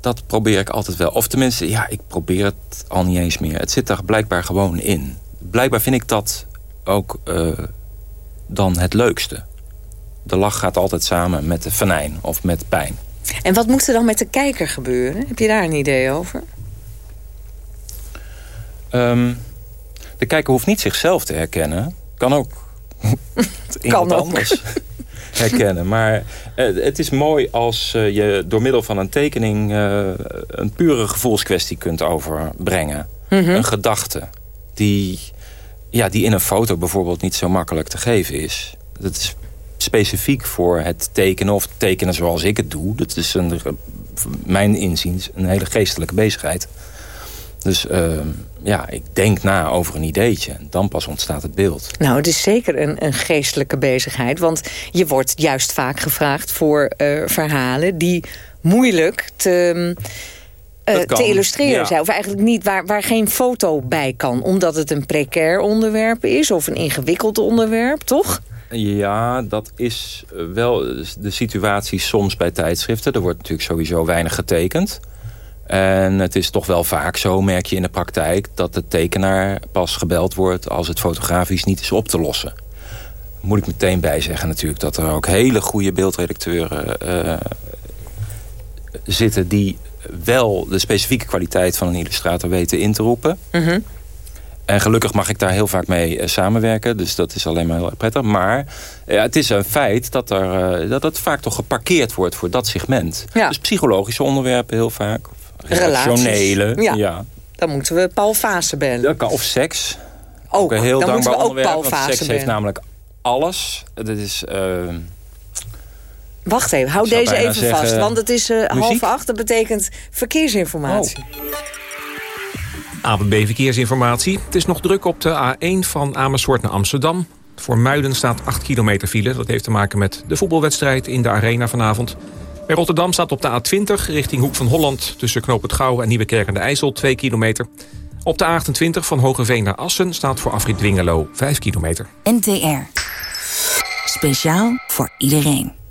Dat probeer ik altijd wel. Of tenminste, ja, ik probeer het al niet eens meer. Het zit er blijkbaar gewoon in. Blijkbaar vind ik dat ook eh, dan het leukste. De lach gaat altijd samen met de venijn of met pijn. En wat moet er dan met de kijker gebeuren? Heb je daar een idee over? Ehm, de kijker hoeft niet zichzelf te herkennen. Kan ook (laughs) iemand Kan ook. anders (laughs) herkennen. Maar eh, het is mooi als eh, je door middel van een tekening... eh, een pure gevoelskwestie kunt overbrengen. Mhm. Een gedachte die, ja, die in een foto bijvoorbeeld niet zo makkelijk te geven is. Dat is specifiek voor het tekenen of tekenen zoals ik het doe. Dat is een, mijn inziens een hele geestelijke bezigheid. Dus ehm, ja, ik denk na over een ideetje. En dan pas ontstaat het beeld. Nou, het is zeker een, een geestelijke bezigheid. Want je wordt juist vaak gevraagd voor eh, verhalen... die moeilijk te, eh, Dat kan, te illustreren ja. zijn. Of eigenlijk niet waar, waar geen foto bij kan. Omdat het een precair onderwerp is of een ingewikkeld onderwerp, toch? Ja, dat is eh, wel de situatie soms bij tijdschriften. Er wordt natuurlijk sowieso weinig getekend. En het is toch wel vaak zo, merk je in de praktijk... dat de tekenaar pas gebeld wordt als het fotografisch niet is op te lossen. Moet ik meteen bij zeggen natuurlijk dat er ook hele goede beeldredacteuren eh, zitten... die wel de specifieke kwaliteit van een illustrator weten in te roepen. Mhm. En gelukkig mag ik daar heel vaak mee eh, samenwerken. Dus dat is alleen maar heel prettig. Maar ja, het is een feit dat, er, eh, dat het vaak toch geparkeerd wordt voor dat segment. Ja. Dus psychologische onderwerpen heel vaak. Relaties. Relationele. Ja. Ja. Dan moeten we Paul Vaassen bellen. Dat kan, of seks. Ook, een heel dan moeten dankbaar we ook onderwerp. Paul want seks heeft namelijk alles. Dat is... eh, Wacht even, hou deze even vast. Want het is eh, half acht. Dat betekent verkeersinformatie. ABB Verkeersinformatie. Het is nog druk op de A1 van Amersfoort naar Amsterdam. Voor Muiden staat 8 kilometer file. Dat heeft te maken met de voetbalwedstrijd in de Arena vanavond. Bij Rotterdam staat op de A20 richting Hoek van Holland... tussen Knoop het Gouw en Nieuwekerk en de IJssel 2 kilometer. Op de A28 van Hogeveen naar Assen staat voor afrit Dwingelo 5 kilometer. NTR. Speciaal voor iedereen.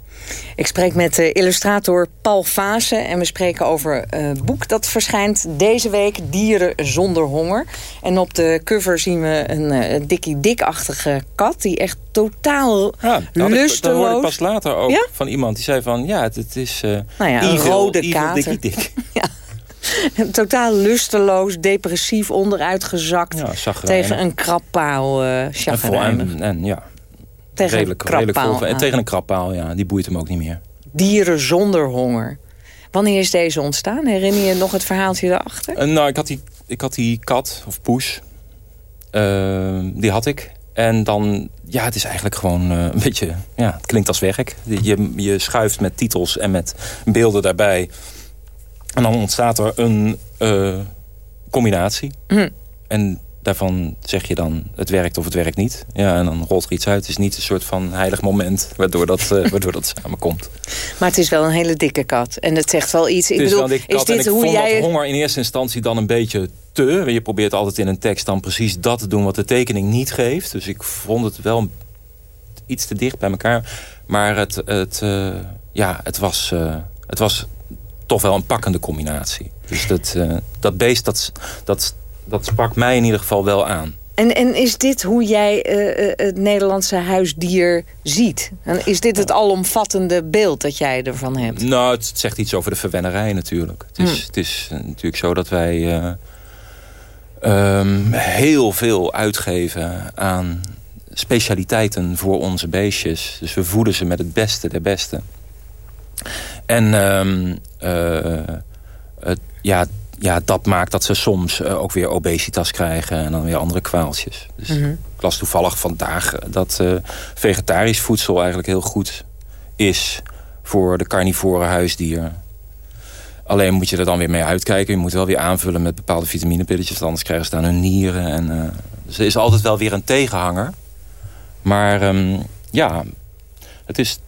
Ik spreek met uh, illustrator Paul Vaassen. En we spreken over een uh, boek dat verschijnt deze week. Dieren zonder honger. En op de cover zien we een uh, dikkie dikachtige kat. Die echt totaal ja, dat lusteloos... Ik, dat hoorde ik pas later ook ja? van iemand. Die zei van, ja, het, het is... Uh, nou ja, een evil, rode evil, kater. Dikkie dik. (laughs) ja. (laughs) Totaal depressief, onderuitgezakt. Ja, tegen een krabpaal uh, en, en ja, tegen redelijk, een redelijk en tegen een krabpaal, ja, die boeit hem ook niet meer. Dieren zonder honger. Wanneer is deze ontstaan? Herinner je nog het verhaaltje daarachter? Uh, nou, ik had, die, ik had die kat, of poes. Uh, die had ik. En dan, ja, het is eigenlijk gewoon uh, een beetje... Ja, het klinkt als werk. Je, je schuift met titels en met beelden daarbij. En dan ontstaat er een combinatie. Hm. En daarvan zeg je dan, het werkt of het werkt niet. Ja, en dan rolt er iets uit. Het is niet een soort van heilig moment waardoor dat, uh, (laughs) waardoor dat samenkomt. Maar het is wel een hele dikke kat. En het zegt wel iets. Het ik is bedoel, wel een dikke kat. is dit en ik hoe vond jij... dat honger in eerste instantie dan een beetje te. Je probeert altijd in een tekst dan precies dat te doen wat de tekening niet geeft. Dus ik vond het wel iets te dicht bij elkaar. Maar het, het, uh, ja, het, was, uh, het was toch wel een pakkende combinatie. Dus dat, dat beest, dat, dat, dat sprak mij in ieder geval wel aan. En, en is dit hoe jij uh, het Nederlandse huisdier ziet? En is dit het alomvattende beeld dat jij ervan hebt? Nou, het zegt iets over de verwennerij natuurlijk. Het is, hmm. het is natuurlijk zo dat wij uh, um, heel veel uitgeven aan specialiteiten voor onze beestjes. Dus we voeden ze met het beste der beste. En um, uh, het, ja, ja, dat maakt dat ze soms uh, ook weer obesitas krijgen... en dan weer andere kwaaltjes. Dus Mhm. mm -hmm. ik las toevallig vandaag dat uh, vegetarisch voedsel eigenlijk heel goed is... voor de carnivore huisdieren. Alleen moet je er dan weer mee uitkijken. Je moet wel weer aanvullen met bepaalde vitaminepilletjes... anders krijgen ze dan hun nieren. En, uh, dus er is altijd wel weer een tegenhanger. Maar um, ja, het is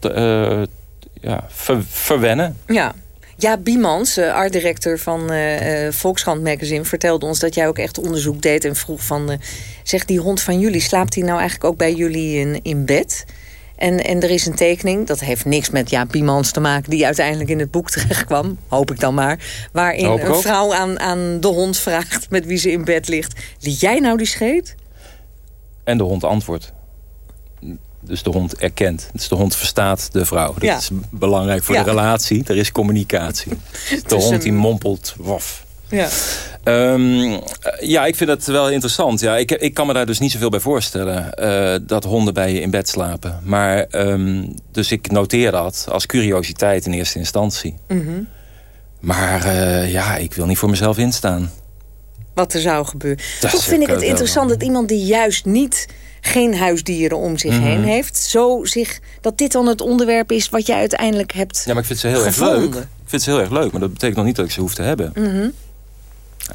ja, ver, verwennen. Ja, ja, Biemans, uh, art-directeur van uh, uh, Volkskrant Magazine... vertelde ons dat jij ook echt onderzoek deed en vroeg van... Uh, zeg, die hond van jullie, slaapt hij nou eigenlijk ook bij jullie in, in bed? En, en er is een tekening, dat heeft niks met ja, Biemans te maken... die uiteindelijk in het boek (laughs) terecht kwam, hoop ik dan maar... waarin een vrouw aan, aan de hond vraagt met wie ze in bed ligt... liet jij nou die scheet? En de hond antwoordt. Dus de hond erkent. Dus de hond verstaat de vrouw. Dat Ja. is belangrijk voor Ja. de relatie. Er is communicatie. (laughs) De hond die mompelt, waf. Ja. Ehm, eh, ja, ik vind het wel interessant. Ja, ik, ik kan me daar dus niet zoveel bij voorstellen... eh, dat honden bij je in bed slapen. Maar, ehm, dus ik noteer dat als curiositeit in eerste instantie. Mhm. Maar eh, ja, ik wil niet voor mezelf instaan. Wat er zou gebeuren. Dat Toch vind ik het interessant dat iemand die juist niet geen huisdieren om zich Mhm. heen heeft... Zo zich, dat dit dan het onderwerp is wat jij uiteindelijk hebt Ja, maar ik vind ze heel erg gevonden. leuk. Ik vind ze heel erg leuk, maar dat betekent nog niet dat ik ze hoef te hebben. Mhm.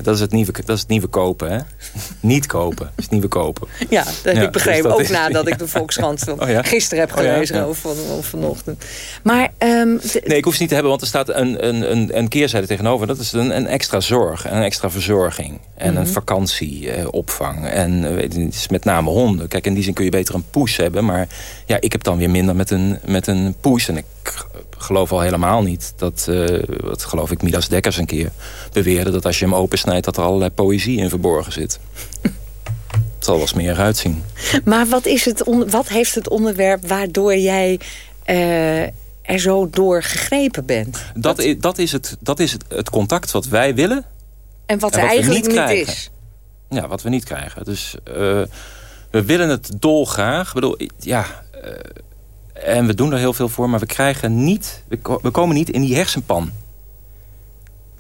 Dat is het nieuwe, dat is het nieuwe kopen, hè? (laughs) niet kopen, is het nieuwe kopen. Ja, dat heb Ja, ik begrepen. dus ook is- nadat (laughs) ja. ik de Volkskrant van Oh ja? gisteren heb Oh gelezen ja. of, van, of vanochtend. Maar ehm, Nee, ik hoef ze niet te hebben, want er staat een, een, een, een keerzijde tegenover. Dat is een, een extra zorg, en een extra verzorging. En Mhm. een vakantieopvang. en eh, weet is met name honden. Kijk, in die zin kun je beter een poes hebben. Maar ja, ik heb dan weer minder met een, met een poes. En ik geloof al helemaal niet dat, eh, wat geloof ik, Midas Dekkers een keer beweerde... dat als je hem opensnijdt, dat er allerlei poëzie in verborgen zit. Het zal wel smerig uitzien. maar wat, is het wat heeft het onderwerp waardoor jij eh, er zo door gegrepen bent? Dat, is, dat is, het, dat is het, het contact wat wij willen En wat En wat we eigenlijk niet niet, is. Ja, wat we niet krijgen. Dus eh, we willen het dolgraag. Ik bedoel, ja, en we doen er heel veel voor, maar we krijgen niet, we, ko- we komen niet in die hersenpan.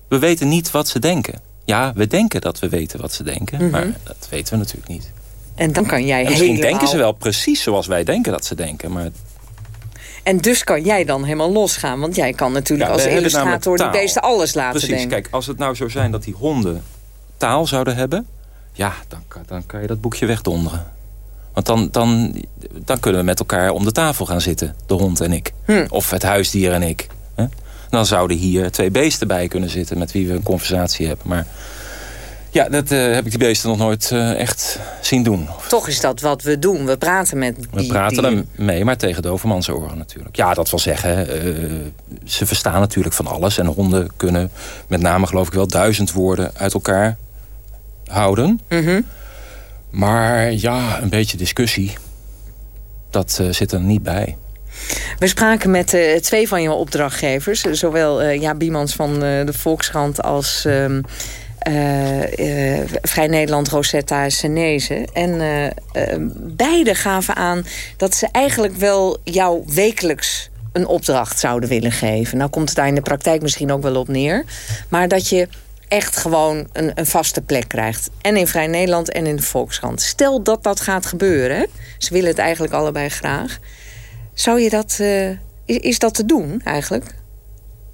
We weten niet wat ze denken. Ja, we denken dat we weten wat ze denken. Mhm. Maar dat weten we natuurlijk niet. En dan kan jij En misschien helemaal... denken ze wel precies zoals wij denken dat ze denken. Maar En dus kan jij dan helemaal losgaan. Want jij kan natuurlijk Ja, als illustrator die beesten alles laten Precies, denken. kijk, als het nou zou zijn dat die honden taal zouden hebben... ja, dan, dan kan je dat boekje wegdonderen. Want dan, dan, dan kunnen we met elkaar om de tafel gaan zitten, de hond en ik. Hm. Of het huisdier en ik. hè. Dan zouden hier twee beesten bij kunnen zitten... met wie we een conversatie hebben. Maar ja, dat eh, heb ik die beesten nog nooit eh, echt zien doen. Toch is dat wat we doen. We praten met die We praten er mee, maar tegen de oren natuurlijk. Ja, dat wil zeggen, eh, ze verstaan natuurlijk van alles. En honden kunnen met name geloof ik wel duizend woorden uit elkaar houden. Mhm. Maar ja, een beetje discussie, dat eh, zit er niet bij. We spraken met eh, twee van je opdrachtgevers. Zowel eh Ja Biemans van de Volkskrant als ehm, eh, eh, Vrij Nederland Rosetta Senese. En beide gaven aan dat ze eigenlijk wel jou wekelijks een opdracht zouden willen geven. Nou komt het daar in de praktijk misschien ook wel op neer. Maar dat je echt gewoon een, een vaste plek krijgt. En in Vrij Nederland en in de Volkskrant. Stel dat dat gaat gebeuren. Ze willen het eigenlijk allebei graag. Zou je dat... eh, is, is dat te doen eigenlijk?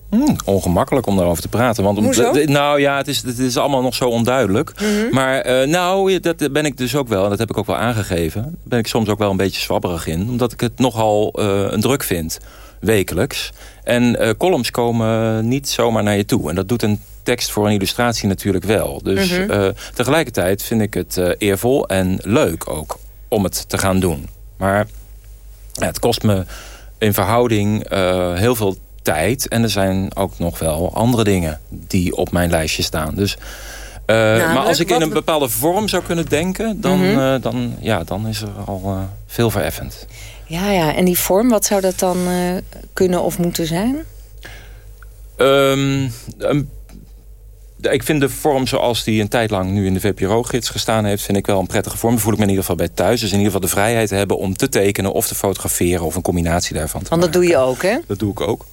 Hmm, ongemakkelijk om daarover te praten. Want om, d- nou ja, het is, het is allemaal nog zo onduidelijk. Mhm. Maar eh, nou, dat ben ik dus ook wel. En dat heb ik ook wel aangegeven. Daar ben ik soms ook wel een beetje zwabberig in. Omdat ik het nogal eh, een druk vind. Wekelijks. En eh, columns komen niet zomaar naar je toe. En dat doet een tekst voor een illustratie natuurlijk wel. Dus Mhm. eh, tegelijkertijd vind ik het eh, eervol en leuk ook om het te gaan doen. Maar ja, het kost me in verhouding heel veel tijd. En er zijn ook nog wel andere dingen die op mijn lijstje staan. Dus, eh, maar als ik in een bepaalde vorm zou kunnen denken... dan, Mhm. dan, ja, dan is er al veel vereffend. Ja, ja. En die vorm, wat zou dat dan eh, kunnen of moeten zijn? Ehm, een- de- ik vind de vorm zoals die een tijd lang nu in de VPRO-gids gestaan heeft... vind ik wel een prettige vorm. Daar voel ik me in ieder geval bij thuis. Dus in ieder geval de vrijheid te hebben om te tekenen... of te fotograferen of een combinatie daarvan te Want dat doe je ook, hè? Dat doe ik ook.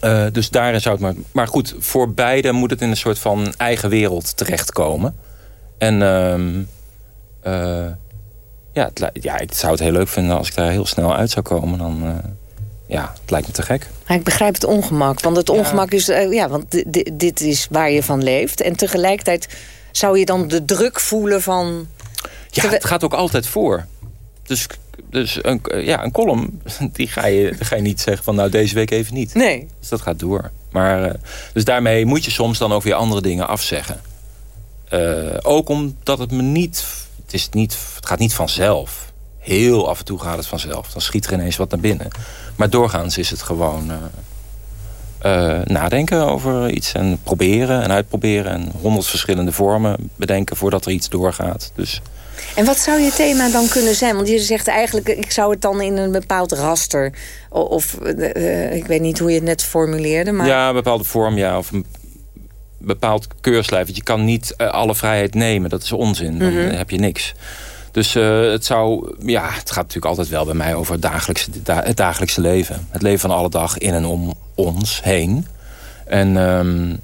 Eh, dus daarin zou het maar... Maar goed, voor beide moet het in een soort van eigen wereld terechtkomen. En ehm, eh, ja, het, ja, ik zou het heel leuk vinden als ik daar heel snel uit zou komen. Dan, eh, ja, het lijkt me te gek. Maar ik begrijp het ongemak. Want het ongemak is... eh, ja, want di- di- dit is waar je van leeft. En tegelijkertijd zou je dan de druk voelen van... Ja, het gaat ook altijd voor. Dus, dus een, ja, een column, (laughs) die ga, je, ga je niet zeggen van nou deze week even niet. Nee. Dus dat gaat door. Maar, eh, dus daarmee moet je soms dan ook weer andere dingen afzeggen. Eh, ook omdat het me niet is niet... het gaat niet vanzelf. Heel af en toe gaat het vanzelf. Dan schiet er ineens wat naar binnen. Maar doorgaans is het gewoon... eh, eh, nadenken over iets en proberen en uitproberen... en honderd verschillende vormen bedenken voordat er iets doorgaat. Dus En wat zou je thema dan kunnen zijn? Want je zegt eigenlijk, ik zou het dan in een bepaald raster... of, eh, ik weet niet hoe je het net formuleerde, maar... Ja, een bepaalde vorm, ja. Of een bepaald keurslijf. Want je kan niet eh, alle vrijheid nemen. Dat is onzin. Dan Mhm. heb je niks. Dus eh, het zou... Ja, het gaat natuurlijk altijd wel bij mij over het dagelijkse, da- het dagelijkse leven. Het leven van alle dag in en om ons heen. En ehm,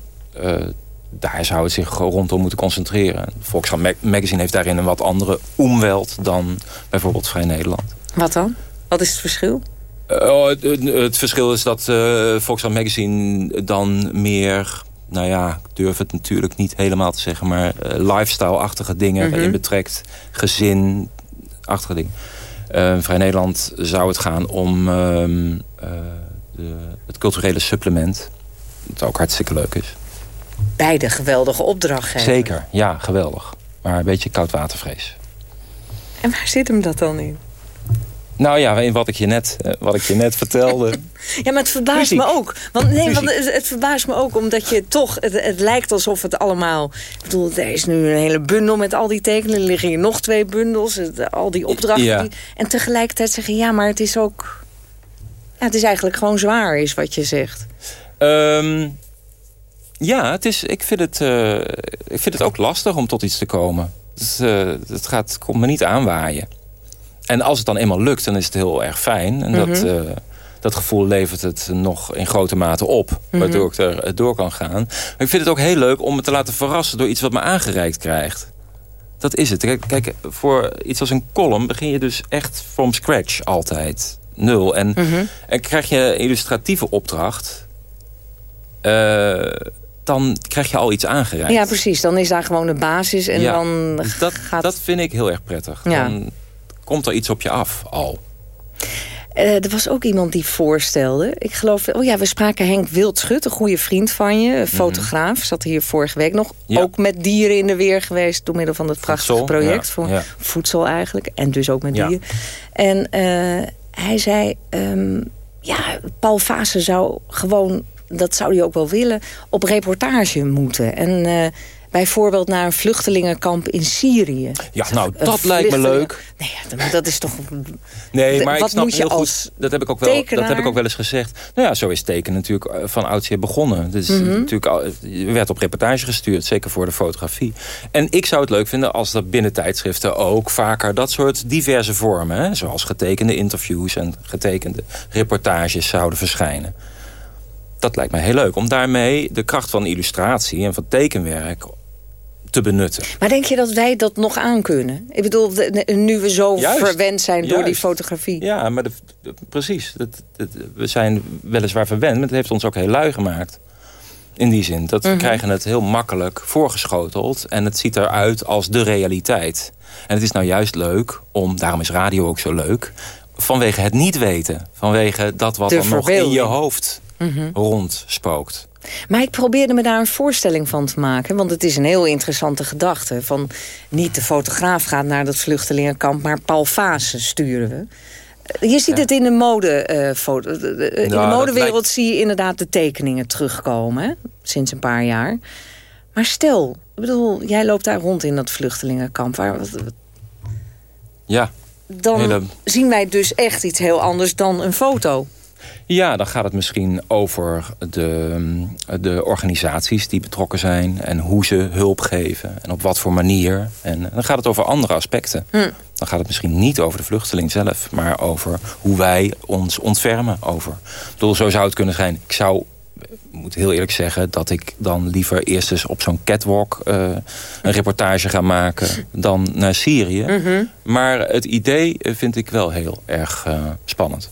eh, daar zou het zich rondom moeten concentreren. Volkskrant Mag- Magazine heeft daarin een wat andere omweld... dan bijvoorbeeld Vrij Nederland. Wat dan? Wat is het verschil? Uh, het, het- verschil is dat Volkswagen Magazine dan meer... Nou ja, ik durf het natuurlijk niet helemaal te zeggen... maar uh, lifestyle-achtige dingen Mhm. erin betrekt. Gezin-achtige dingen. Uh, Vrij Nederland zou het gaan om um, de, het culturele supplement. Dat ook hartstikke leuk is. Beide geweldige opdrachtgevers. Zeker, ja, geweldig. Maar een beetje koudwatervrees. En waar zit hem dat dan in? Nou ja, in wat ik je net, uh, wat ik je net vertelde. (laughs) Ja, maar het verbaast me ook. Want, nee, want het, het verbaast me ook omdat je toch... Het, het lijkt alsof het allemaal... Ik bedoel, er is nu een hele bundel met al die tekeningen. Er liggen hier nog twee bundels. het- al die opdrachten. Ja. Die, en tegelijkertijd zeggen... Ja, maar het is ook... Ja, het is eigenlijk gewoon zwaar, is wat je zegt. Ehm, ja, het is, ik, vind het, eh, ik vind het ook lastig om tot iets te komen. Het, eh, het gaat, komt me niet aanwaaien. En als het dan eenmaal lukt, dan is het heel erg fijn. En dat, Mhm. eh, dat gevoel levert het nog in grote mate op. Mhm. Waardoor ik er eh, door kan gaan. Maar ik vind het ook heel leuk om me te laten verrassen... door iets wat me aangereikt krijgt. Dat is het. Kijk, kijk, voor iets als een column begin je dus echt from scratch altijd. Nul. En, Mhm. en krijg je een illustratieve opdracht... eh, dan krijg je al iets aangereikt. Ja, precies. Dan is daar gewoon de basis en Ja, dan dus dat, dat vind ik heel erg prettig. Ja. Dan komt er iets op je af, al. Eh, er was ook iemand die voorstelde. Ik geloof, oh ja, we spraken Henk Wildschut, een goede vriend van je, een fotograaf. Zat hier vorige week nog. Mhm. Ja. Ook met dieren in de weer geweest door middel van het prachtige Voedsel, project ja, voor ja. voedsel eigenlijk. En dus ook met dieren. En eh, hij zei, ehm, ja, Paul Vaassen zou gewoon, dat zou hij ook wel willen, op reportage moeten. En eh, bijvoorbeeld naar een vluchtelingenkamp in Syrië. Ja, nou, Een dat lijkt me leuk. Nee, maar dat is toch... Nee, maar ik snap heel goed. Dat heb, ik ook wel, dat heb ik ook wel eens gezegd. Nou ja, zo is tekenen natuurlijk eh, van oudsher begonnen. Dus Mhm. natuurlijk al, je werd op reportage gestuurd, zeker voor de fotografie. En ik zou het leuk vinden als er binnen tijdschriften ook vaker dat soort diverse vormen, hè, zoals getekende interviews en getekende reportages zouden verschijnen. Dat lijkt mij heel leuk, om daarmee de kracht van illustratie en van tekenwerk te benutten. Maar denk je dat wij dat nog aankunnen? Ik bedoel, nu we zo Juist. verwend zijn door die fotografie. Ja, maar de- de- precies. Dat, dat- we zijn weliswaar verwend, maar het heeft ons ook heel lui gemaakt. In die zin, dat we Mhm. krijgen het heel makkelijk voorgeschoteld... en het ziet eruit als de realiteit. En het is nou juist leuk, om, daarom is radio ook zo leuk... vanwege het niet weten. Vanwege dat wat De er nog in je verbeelding. Mhm. rondspookt. Maar ik probeerde me daar een voorstelling van te maken. Want het is een heel interessante gedachte. Van niet de fotograaf gaat naar dat vluchtelingenkamp... maar Paul Vaassen sturen we. Eh, Je ziet het in de, mode, eh, foto, de- in de Nou, modewereld lijkt- zie je inderdaad de tekeningen terugkomen. Hè? Sinds een paar jaar. Maar stel, ik bedoel, jij loopt daar rond in dat vluchtelingenkamp. Waar, wat- wat- Ja, dan Hele- zien wij dus echt iets heel anders dan een foto. Ja, dan gaat het misschien over de, de organisaties die betrokken zijn... en hoe ze hulp geven en op wat voor manier. En dan gaat het over andere aspecten. Hm. Dan gaat het misschien niet over de vluchteling zelf... maar over hoe wij ons ontfermen over. Ik bedoel, zo zou het kunnen zijn. Ik zou, moet heel eerlijk zeggen... dat ik dan liever eerst eens op zo'n catwalk eh, een reportage ga maken... dan naar Syrië. Mhm. Maar het idee vind ik wel heel erg eh, spannend.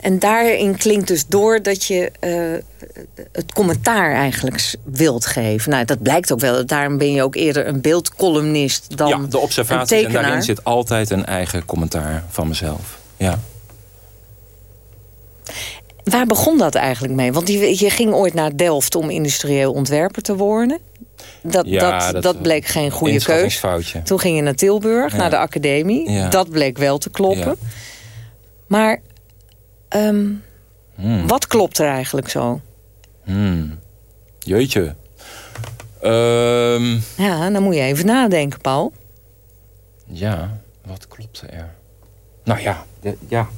En daarin klinkt dus door dat je eh, het commentaar eigenlijk wilt geven. Nou, dat blijkt ook wel. Daarom ben je ook eerder een beeldcolumnist dan ja, de observaties. En daarin zit altijd een eigen commentaar van mezelf. Ja. Waar begon dat eigenlijk mee? Want je, je ging ooit naar Delft om industrieel ontwerper te worden. Dat, Ja, dat, dat, dat bleek geen goede keus. Toen ging je naar Tilburg, Ja. naar de academie. Ja. Dat bleek wel te kloppen. Ja. Maar ehm, Hmm. wat klopt er eigenlijk zo? Hmm. Jeetje. Ehm, Ja, dan moet je even nadenken, Paul. ja, wat klopte er? Nou ja, de- ja.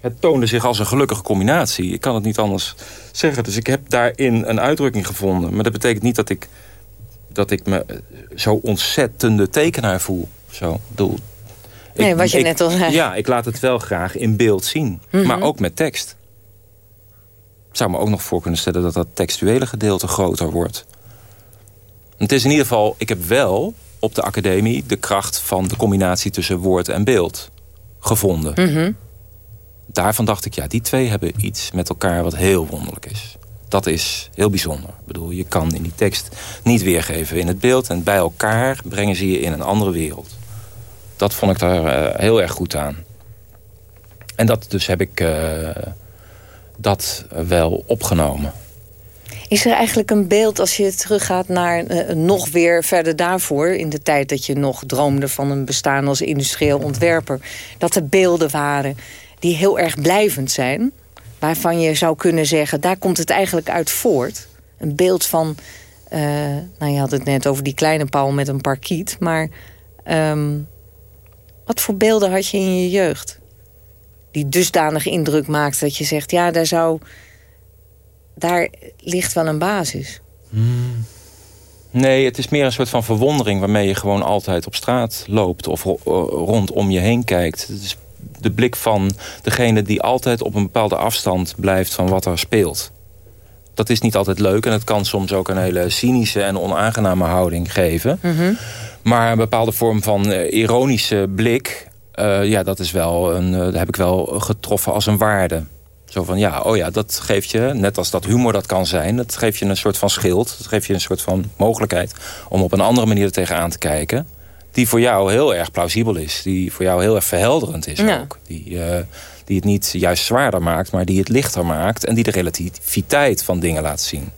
Het toonde zich als een gelukkige combinatie. Ik kan het niet anders zeggen. Dus ik heb daarin een uitdrukking gevonden. Maar dat betekent niet dat ik, dat ik me eh, zo ontzettende tekenaar voel. Zo, Ik bedoel, Nee, ik- wat je ik- net al zei. Ja, ik laat het wel graag in beeld zien. Mhm. Maar ook met tekst. Ik zou me ook nog voor kunnen stellen dat dat textuele gedeelte groter wordt. Het is in ieder geval, ik heb wel op de academie de kracht van de combinatie tussen woord en beeld gevonden. Mhm. Daarvan dacht ik, ja, die twee hebben iets met elkaar wat heel wonderlijk is. Dat is heel bijzonder. Ik bedoel, je kan in die tekst niet weergeven in het beeld... en bij elkaar brengen ze je in een andere wereld. Dat vond ik daar eh, heel erg goed aan. En dat dus heb ik eh, dat wel opgenomen. Is er eigenlijk een beeld als je teruggaat naar eh, nog weer verder daarvoor... in de tijd dat je nog droomde van een bestaan als industrieel ontwerper... dat er beelden waren die heel erg blijvend zijn... waarvan je zou kunnen zeggen, daar komt het eigenlijk uit voort. Een beeld van, nou je had het net over die kleine paal met een parkiet... maar ehm, wat voor beelden had je in je jeugd? Die dusdanig indruk maakte dat je zegt, ja, daar zou daar ligt wel een basis. Nee, het is meer een soort van verwondering... waarmee je gewoon altijd op straat loopt... of ro- eh, rondom je heen kijkt. Het is de blik van degene die altijd op een bepaalde afstand blijft van wat er speelt. Dat is niet altijd leuk en het kan soms ook een hele cynische en onaangename houding geven. Mhm. Maar een bepaalde vorm van eh, ironische blik... eh, ja, dat is wel een, eh, heb ik wel getroffen als een waarde. Zo van, ja, oh ja, dat geeft je, net als dat humor dat kan zijn... dat geeft je een soort van schild, dat geeft je een soort van mogelijkheid... om op een andere manier er tegenaan te kijken... die voor jou heel erg plausibel is. Die voor jou heel erg verhelderend is Ja. ook. Die, die het niet juist zwaarder maakt, maar die het lichter maakt... en die de relativiteit van dingen laat zien.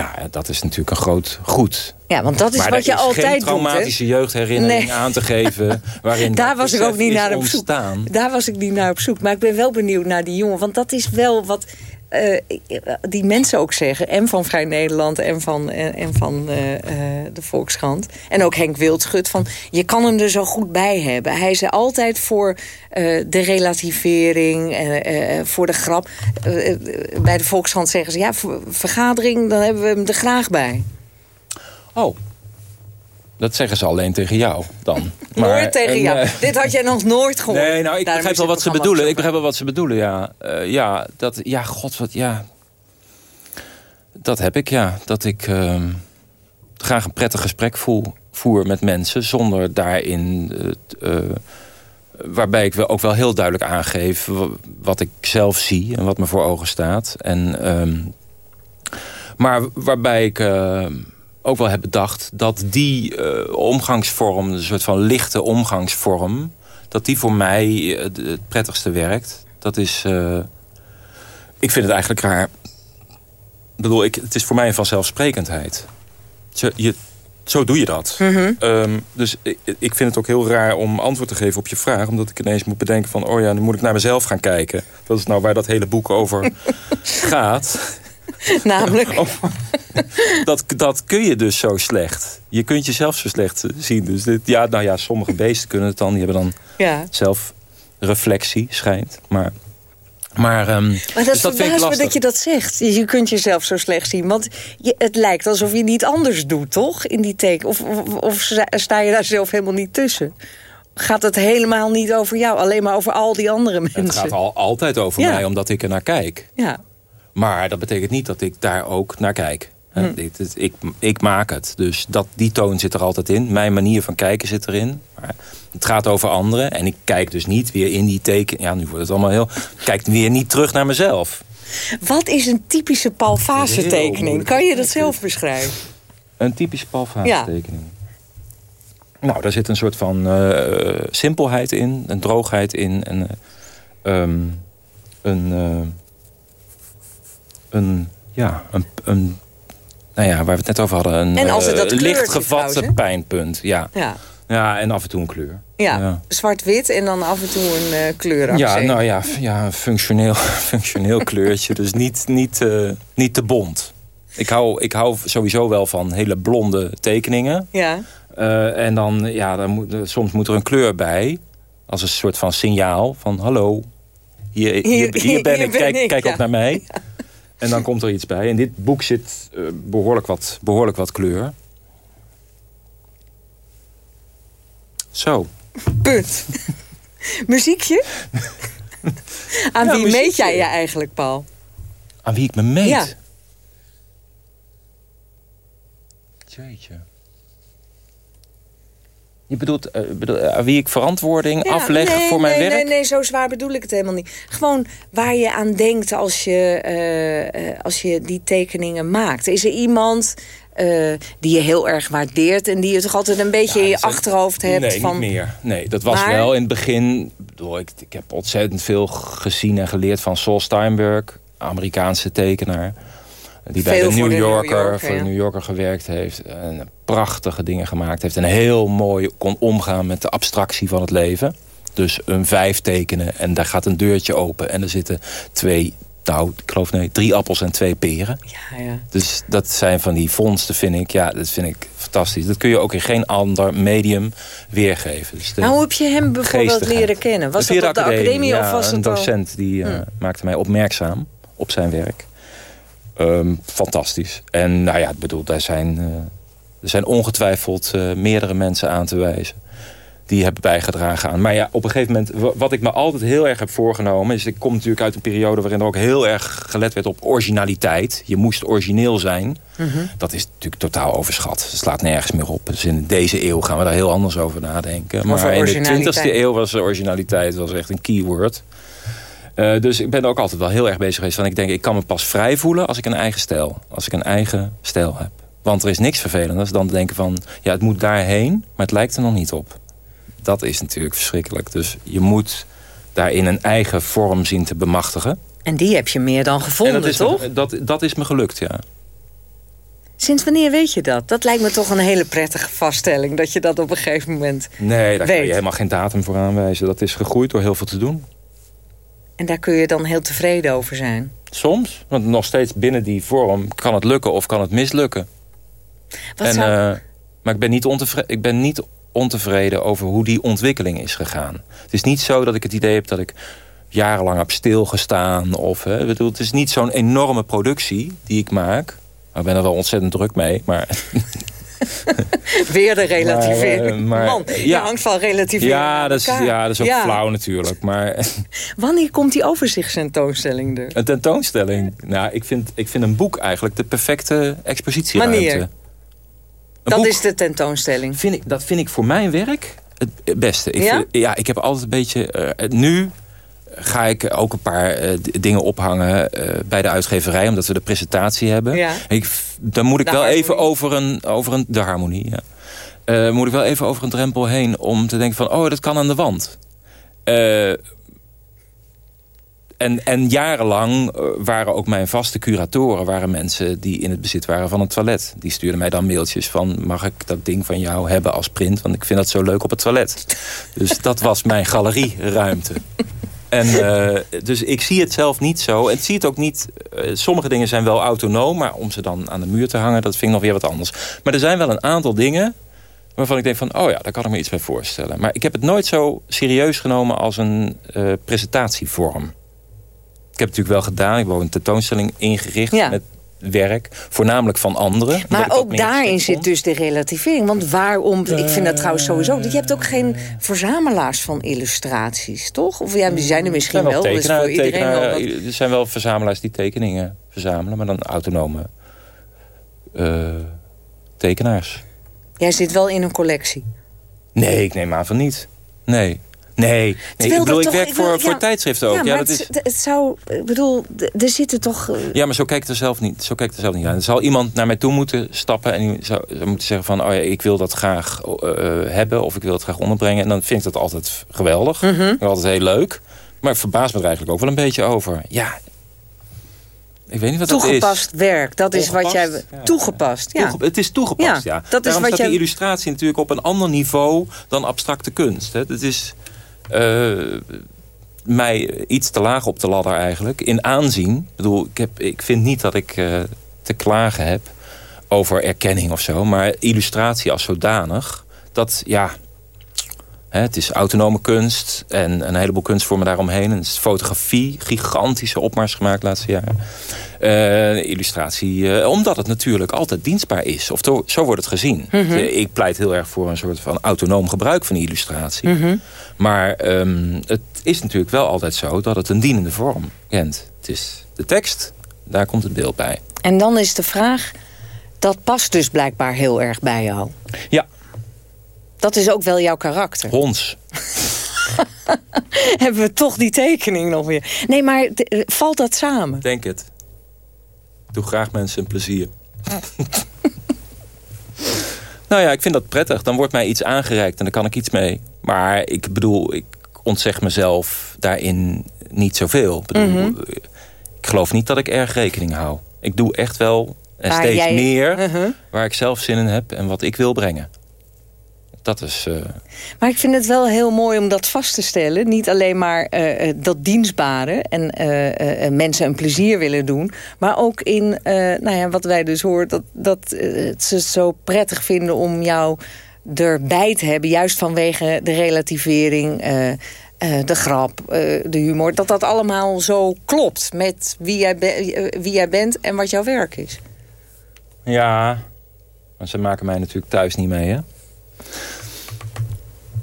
Ja, dat is natuurlijk een groot goed. Ja, want dat is maar wat je is altijd geen doet, traumatische hè? jeugdherinnering Nee. aan te geven... waarin (laughs) Daar was ik ook niet naar op zoek. ontstaan. Daar was ik niet naar op zoek. Maar ik ben wel benieuwd naar die jongen. Want dat is wel wat eh, die mensen ook zeggen. En van Vrij Nederland en van, van eh, eh, de Volkskrant. En ook Henk Wildschut. Van, je kan hem er zo goed bij hebben. Hij is altijd voor eh, de relativering. eh, eh, voor de grap. Eh, eh, bij de Volkskrant zeggen ze... Ja, vergadering, dan hebben we hem er graag bij. Oh. Dat zeggen ze alleen tegen jou dan. (laughs) nooit tegen en, jou. eh, Dit had jij nog nooit gehoord. Nee, nou, ik Daarom begrijp wel wat ze bedoelen. Ik begrijp wel wat ze bedoelen, ja. Eh, ja, dat, ja, god, wat, ja. Dat heb ik, ja. Dat ik ehm, graag een prettig gesprek voel, voer met mensen... zonder daarin... eh, waarbij ik ook wel heel duidelijk aangeef... wa- wat ik zelf zie en wat me voor ogen staat. En, ehm, maar waarbij ik... ook wel heb bedacht dat die eh, omgangsvorm, een soort van lichte omgangsvorm, dat die voor mij eh, het het prettigste werkt. Dat is. eh, ik vind het eigenlijk raar. Ik bedoel, ik, het is voor mij een vanzelfsprekendheid. Zo, je, zo doe je dat. Mhm. Ehm, dus ik, ik vind het ook heel raar om antwoord te geven op je vraag. Omdat ik ineens moet bedenken van... oh ja, nu moet ik naar mezelf gaan kijken. Dat is nou waar dat hele boek over (laughs) gaat. (laughs) Namelijk. dat, dat kun je dus zo slecht. Je kunt jezelf zo slecht zien. Dus dit, ja, nou ja, sommige beesten kunnen het dan. Die hebben dan Ja. zelf reflectie, schijnt. Maar, maar, ehm, Maar dat dus dat vind ik verbaast me lastig. dat je dat zegt. Je kunt jezelf zo slecht zien. Want je, het lijkt alsof je niet anders doet, toch? In die teken. Of, of, of sta- sta je daar zelf helemaal niet tussen? Gaat het helemaal niet over jou? Alleen maar over al die andere mensen? Het gaat al, altijd over Ja. mij, omdat ik er naar kijk. Ja. Maar dat betekent niet dat ik daar ook naar kijk. Hm. dit- Ik, ik maak het. Dus dat, die toon zit er altijd in. Mijn manier van kijken zit erin. Maar het gaat over anderen. En ik kijk dus niet weer in die teken. Ja, nu wordt het allemaal heel... Ik kijk weer niet terug naar mezelf. Wat is een typische Paul Fase Heel tekening? Kan je dat zelf beschrijven? Een typische Ja. tekening. Nou, daar zit een soort van eh, simpelheid in. Een droogheid in. En, eh, ehm, een... eh, een... Ja, een... een nou ja, waar we het net over hadden. Een En eh, dat licht gevatte pijnpunt. Ja. Ja. ja, en af en toe een kleur. Ja, Ja. zwart-wit en dan af en toe een eh kleur Ja, nou ja, ja een functioneel, (laughs) functioneel kleurtje. Dus niet, niet, eh, niet te bont. Ik hou, ik hou sowieso wel van hele blonde tekeningen. Ja. En dan, ja, dan moet, soms moet er een kleur bij. Als een soort van signaal van hallo. Hier, hier, ben hier ik, ben kijk, ik, kijk ja. ook naar mij. (laughs) En dan komt er iets bij. In dit boek zit eh, behoorlijk, wat, behoorlijk wat kleur. Zo. Punt. Muziekje? (laughs) Aan Ja, wie meet jij je eigenlijk, Paul? Aan wie ik me meet? Ja. Jeetje. Je bedoelt, eh, bedoel, eh, aan wie ik verantwoording Ja, afleg nee, voor mijn nee, werk? Nee, nee, zo zwaar bedoel ik het helemaal niet. Gewoon waar je aan denkt als je, eh, als je die tekeningen maakt. Is er iemand die je heel erg waardeert... en die je toch altijd een beetje in je achterhoofd hebt? Nee, van, niet meer. Nee, dat was Maar- wel in het begin... bedoel, Ik, ik heb ontzettend veel gezien en geleerd van Saul Steinberg. Amerikaanse tekenaar. Die bij de New de New Yorker, voor de. New Yorker gewerkt heeft. En prachtige dingen gemaakt heeft. En heel mooi kon omgaan met de abstractie van het leven. Dus een vijf tekenen en daar gaat een deurtje open. En er zitten twee, nou, ik geloof nee, drie appels en twee peren. Ja, ja. Dus dat zijn van die vondsten, vind ik. Ja, dat vind ik fantastisch. Dat kun je ook in geen ander medium weergeven. Dus Nou, hoe heb je hem bijvoorbeeld leren kennen? Was dat op de academie ja, of was een het al- docent die Hm. maakte mij opmerkzaam op zijn werk. Ehm, fantastisch. En nou ja, ik bedoel, daar zijn, eh, er zijn ongetwijfeld eh, meerdere mensen aan te wijzen... die hebben bijgedragen aan. Maar ja, op een gegeven moment, wat ik me altijd heel erg heb voorgenomen... is, ik kom natuurlijk uit een periode waarin er ook heel erg gelet werd op originaliteit. Je moest origineel zijn. Mhm. Dat is natuurlijk totaal overschat. Het slaat nergens meer op. Dus in deze eeuw gaan we daar heel anders over nadenken. Maar in de originaliteit. 20e eeuw was originaliteit was echt een keyword. Eh, dus ik ben er ook altijd wel heel erg bezig geweest. Van ik denk, ik kan me pas vrij voelen als ik een eigen stijl. Als ik een eigen stijl heb. Want er is niks vervelenders dan te denken van... ja, het moet daarheen, maar het lijkt er nog niet op. Dat is natuurlijk verschrikkelijk. Dus je moet daarin een eigen vorm zien te bemachtigen. En die heb je meer dan gevonden, en dat is, toch? Me, dat, dat is me gelukt, ja. Sinds wanneer weet je dat? Dat lijkt me toch een hele prettige vaststelling... dat je dat op een gegeven moment Nee, daar kan weet. je helemaal geen datum voor aanwijzen. Dat is gegroeid door heel veel te doen. En daar kun je dan heel tevreden over zijn. Soms, want nog steeds binnen die vorm kan het lukken of kan het mislukken. Wat en, zou- eh, maar ik ben, niet ontevreden, ik ben niet ontevreden over hoe die ontwikkeling is gegaan. Het is niet zo dat ik het idee heb dat ik jarenlang heb stilgestaan. Of, hè, bedoel, het is niet zo'n enorme productie die ik maak. Ik ben er wel ontzettend druk mee. Maar, (laughs) (laughs) Weer de relativering. Maar, eh, maar- Man, je ja. hangt van relativering ja, dat is, ja, dat is ook Ja. flauw natuurlijk. Maar (laughs) Wanneer komt die overzichtstentoonstelling er? een tentoonstelling. Nou, ik vind, ik vind een boek eigenlijk de perfecte expositieruimte. Wanneer? Dat boek- is de tentoonstelling. Vind ik, dat vind ik voor mijn werk het beste. Ik, Ja? vind- ja, ik heb altijd een beetje... eh, nu ga ik ook een paar eh, dingen ophangen eh, bij de uitgeverij... omdat we de presentatie hebben. Ja. Ik, dan moet ik De wel harmonie. even over een, over een... De harmonie, ja. Eh, moet ik wel even over een drempel heen om te denken van... oh, dat kan aan de wand. En, en jarenlang waren ook mijn vaste curatoren... waren mensen die in het bezit waren van een toilet. Die stuurden mij dan mailtjes van... mag ik dat ding van jou hebben als print? Want ik vind dat zo leuk op het toilet. Dus dat was mijn galerieruimte. (laughs) En, eh, dus ik zie het zelf niet zo. En zie het ook niet... eh, sommige dingen zijn wel autonoom... maar om ze dan aan de muur te hangen... dat vind ik nog weer wat anders. Maar er zijn wel een aantal dingen... waarvan ik denk van... oh ja, daar kan ik me iets bij voorstellen. Maar ik heb het nooit zo serieus genomen... als een eh, presentatievorm. Ik heb het natuurlijk wel gedaan. Ik heb ook een tentoonstelling ingericht Ja. met werk. Voornamelijk van anderen. Maar ook daarin zit dus de relativering. Want waarom... Ik vind dat trouwens sowieso... Je hebt ook geen verzamelaars van illustraties, toch? Of ja, die zijn er misschien zijn wel, tekenaar- voor iedereen wel tekenaar- wat- Er zijn wel verzamelaars die tekeningen verzamelen. Maar dan autonome eh, tekenaars. Jij zit wel in een collectie. Nee, ik neem aan van niet. Nee. Nee, nee ik bedoel, ik toch- werk ik wil- voor, voor tijdschriften ook. Ja, dat is, het, zou... Ik bedoel, er zitten toch... eh, ja, maar zo kijk ik er zelf niet, zo kijk ik er zelf niet aan. Er zal iemand naar mij toe moeten stappen en die zou, zou moeten zeggen van... oh ja, ik wil dat graag eh, hebben of ik wil het graag onderbrengen. En dan vind ik dat altijd geweldig. Mhm. Altijd heel leuk. Maar ik verbaas me er eigenlijk ook wel een beetje over. Ja, ik weet niet wat dat is. Toegepast werk, dat is wat jij... Toegepast? Ja. Toegepast, Het is toegepast, ja. Ja, dat is Daarom wat staat jij- die illustratie natuurlijk op een ander niveau dan abstracte kunst. Hè. Het is mij iets te laag op de ladder eigenlijk. In aanzien. Ik, bedoel, ik, heb, ik vind niet dat ik eh, te klagen heb over erkenning of zo. Maar illustratie als zodanig, dat ja... Het is autonome kunst en een heleboel kunstvormen daaromheen. En het is fotografie, gigantische opmars gemaakt de laatste jaren. Eh, illustratie, eh, omdat het natuurlijk altijd dienstbaar is. Of to- zo wordt het gezien. Mhm. Eh, Ik pleit heel erg voor een soort van autonoom gebruik van die illustratie. Mhm. Maar ehm, het is natuurlijk wel altijd zo dat het een dienende vorm kent. Het is de tekst, daar komt het beeld bij. En dan is de vraag... Dat past dus blijkbaar heel erg bij jou. Ja. Dat is ook wel jouw karakter. Hons. (laughs) Hebben we toch die tekening nog weer. Nee, maar eh, valt dat samen? Denk het. Doe graag mensen een plezier. (laughs) nou ja, ik vind dat prettig. Dan wordt mij iets aangereikt en daar kan ik iets mee. Maar ik bedoel, ik ontzeg mezelf daarin niet zoveel. Ik, bedoel, Mhm. ik geloof niet dat ik erg rekening hou. Ik doe echt wel en Waar steeds jij- meer Mhm. waar ik zelf zin in heb en wat ik wil brengen. Dat is... eh, Maar ik vind het wel heel mooi om dat vast te stellen. Niet alleen maar eh, eh, dat dienstbare en eh, eh, eh, mensen een plezier willen doen. Maar ook in eh, nou ja, wat wij dus horen. Dat, dat ze het zo prettig vinden om jou erbij te hebben. Juist vanwege de relativering, eh, eh, de grap, eh, de humor. Dat dat allemaal zo klopt met wie jij, be- wie jij bent en wat jouw werk is. Ja, maar ze maken mij natuurlijk thuis niet mee, hè?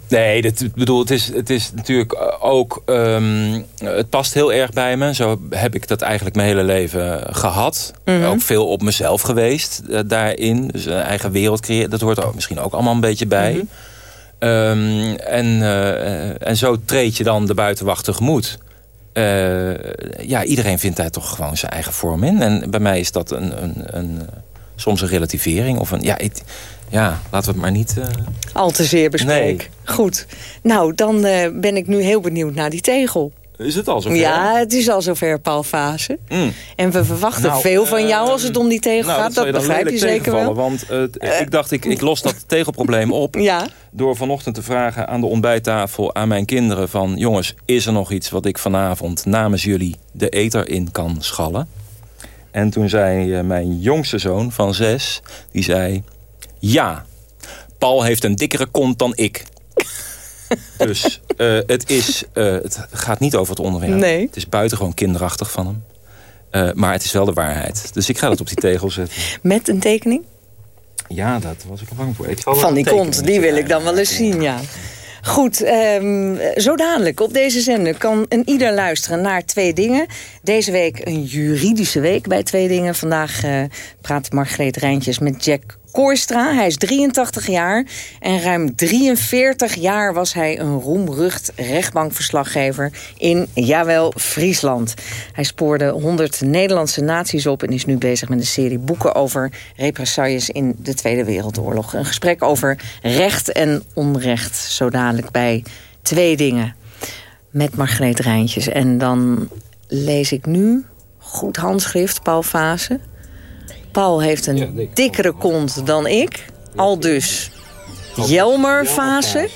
Nee, dit, bedoel, het, is, het is natuurlijk ook... Um, het past heel erg bij me. Zo heb ik dat eigenlijk mijn hele leven gehad. Mhm. Ook veel op mezelf geweest uh, daarin. Dus een eigen wereld creëren. Dat hoort er misschien ook allemaal een beetje bij. Mhm. Um, en, uh, en zo treed je dan de buitenwacht tegemoet. Uh, ja, iedereen vindt daar toch gewoon zijn eigen vorm in. En bij mij is dat een, een, een soms een relativering. Of een, ja, ik, ja, laten we het maar niet... Uh... Al te zeer bespreken. Nee. Goed. Nou, dan uh, ben ik nu heel benieuwd naar die tegel. Is het al zover? Ja, het is al zover, Paul Fase. Mm. En we verwachten nou, veel van jou als het om die tegel nou, gaat. Dat, dat begrijp je zeker wel. Want uh, ik dacht, ik, ik los dat tegelprobleem op. (laughs) Ja. Door vanochtend te vragen aan de ontbijttafel aan mijn kinderen van... jongens, is er nog iets wat ik vanavond namens jullie de eter in kan schallen? En toen zei mijn jongste zoon van zes, die zei... ja, Paul heeft een dikkere kont dan ik. dus uh, het, is, uh, het gaat niet over het onderwerp. Nee. Het is buitengewoon kinderachtig van hem. Uh, maar het is wel de waarheid. Dus ik ga dat op die tegel zetten. Met een tekening? Ja, dat was ik al bang voor. Ik van die kont, die wil ik dan wel eens zien, ja. Goed, um, zo dadelijk op deze zender kan een ieder luisteren naar Twee Dingen. Deze week een juridische week bij Twee Dingen. Vandaag uh, praat Margreet Rijntjes met Jack Kooistra. Hij is 83 jaar en ruim 43 jaar was hij een roemrucht rechtbankverslaggever in, jawel, Friesland. Hij spoorde 100 Nederlandse naties op en is nu bezig met een serie boeken over represailles in de Tweede Wereldoorlog. Een gesprek over recht en onrecht, zo dadelijk bij Twee Dingen. Met Margreet Rijntjes. En dan lees ik nu, goed handschrift, Paul Fase... Paul heeft een ja, dikkere kont dan ik. Al dus Jelmer Fase.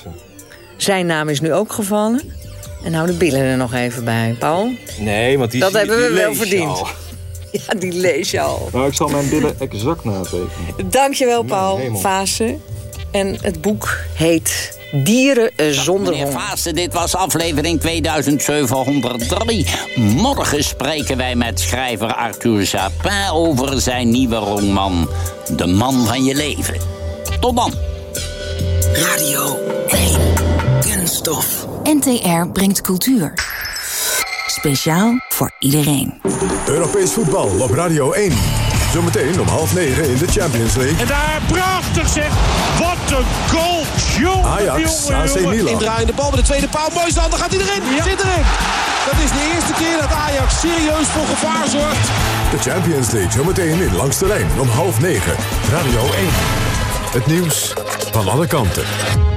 Zijn naam is nu ook gevallen. En hou de billen er nog even bij, Paul. Nee, want die Dat hebben we wel verdiend. (laughs) Ja, die lees je al. Nou, ik zal mijn billen exact natekenen. Dankjewel, Paul. Fase. En het boek heet Dieren zonder Meneer honger. Vaassen, dit was aflevering 2703. Morgen spreken wij met schrijver Arthur Japin over zijn nieuwe roman... De man van je leven. Tot dan. Radio 1. Kunststof. NTR brengt cultuur. Speciaal voor iedereen. Europees voetbal op Radio 1. Zometeen om half negen in de Champions League. En daar prachtig zeg. Wat een goal. Jongen, Ajax, jongen, AC jongen. Milan. Indraaiende bal met de tweede paal. Mooi stand, dan gaat hij erin. Zit erin. Dat is de eerste keer dat Ajax serieus voor gevaar zorgt. De Champions League zometeen in Langs de Lijn om half negen. Radio 1. Het nieuws van alle kanten.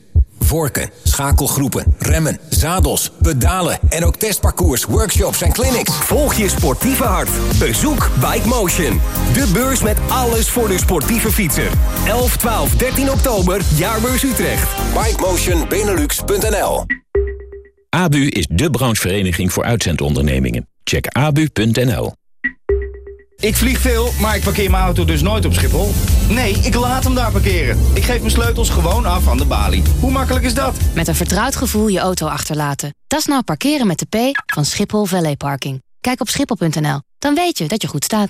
Vorken, schakelgroepen, remmen, zadels, pedalen en ook testparcours, workshops en clinics. Volg je sportieve hart. Bezoek Bike Motion. De beurs met alles voor de sportieve fietser. 11, 12, 13 oktober, Jaarbeurs Utrecht. BikemotionBenelux.nl ABU is de branchevereniging voor uitzendondernemingen. Check abu.nl. Ik vlieg veel, maar ik parkeer mijn auto dus nooit op Schiphol. Nee, ik laat hem daar parkeren. Ik geef mijn sleutels gewoon af aan de balie. Hoe makkelijk is dat? Met een vertrouwd gevoel je auto achterlaten. Dat is nou parkeren met de P van Schiphol Valley Parking. Kijk op schiphol.nl, dan weet je dat je goed staat.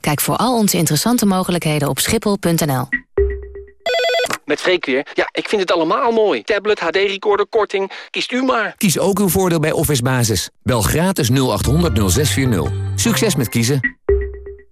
Kijk voor al onze interessante mogelijkheden op schiphol.nl. Met Freek weer. Ja, ik vind het allemaal mooi. Tablet, HD-recorder, korting. Kiest u maar. Kies ook uw voordeel bij Office Basis. Bel gratis 0800 0640. Succes met kiezen.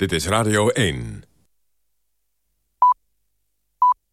Dit is Radio 1.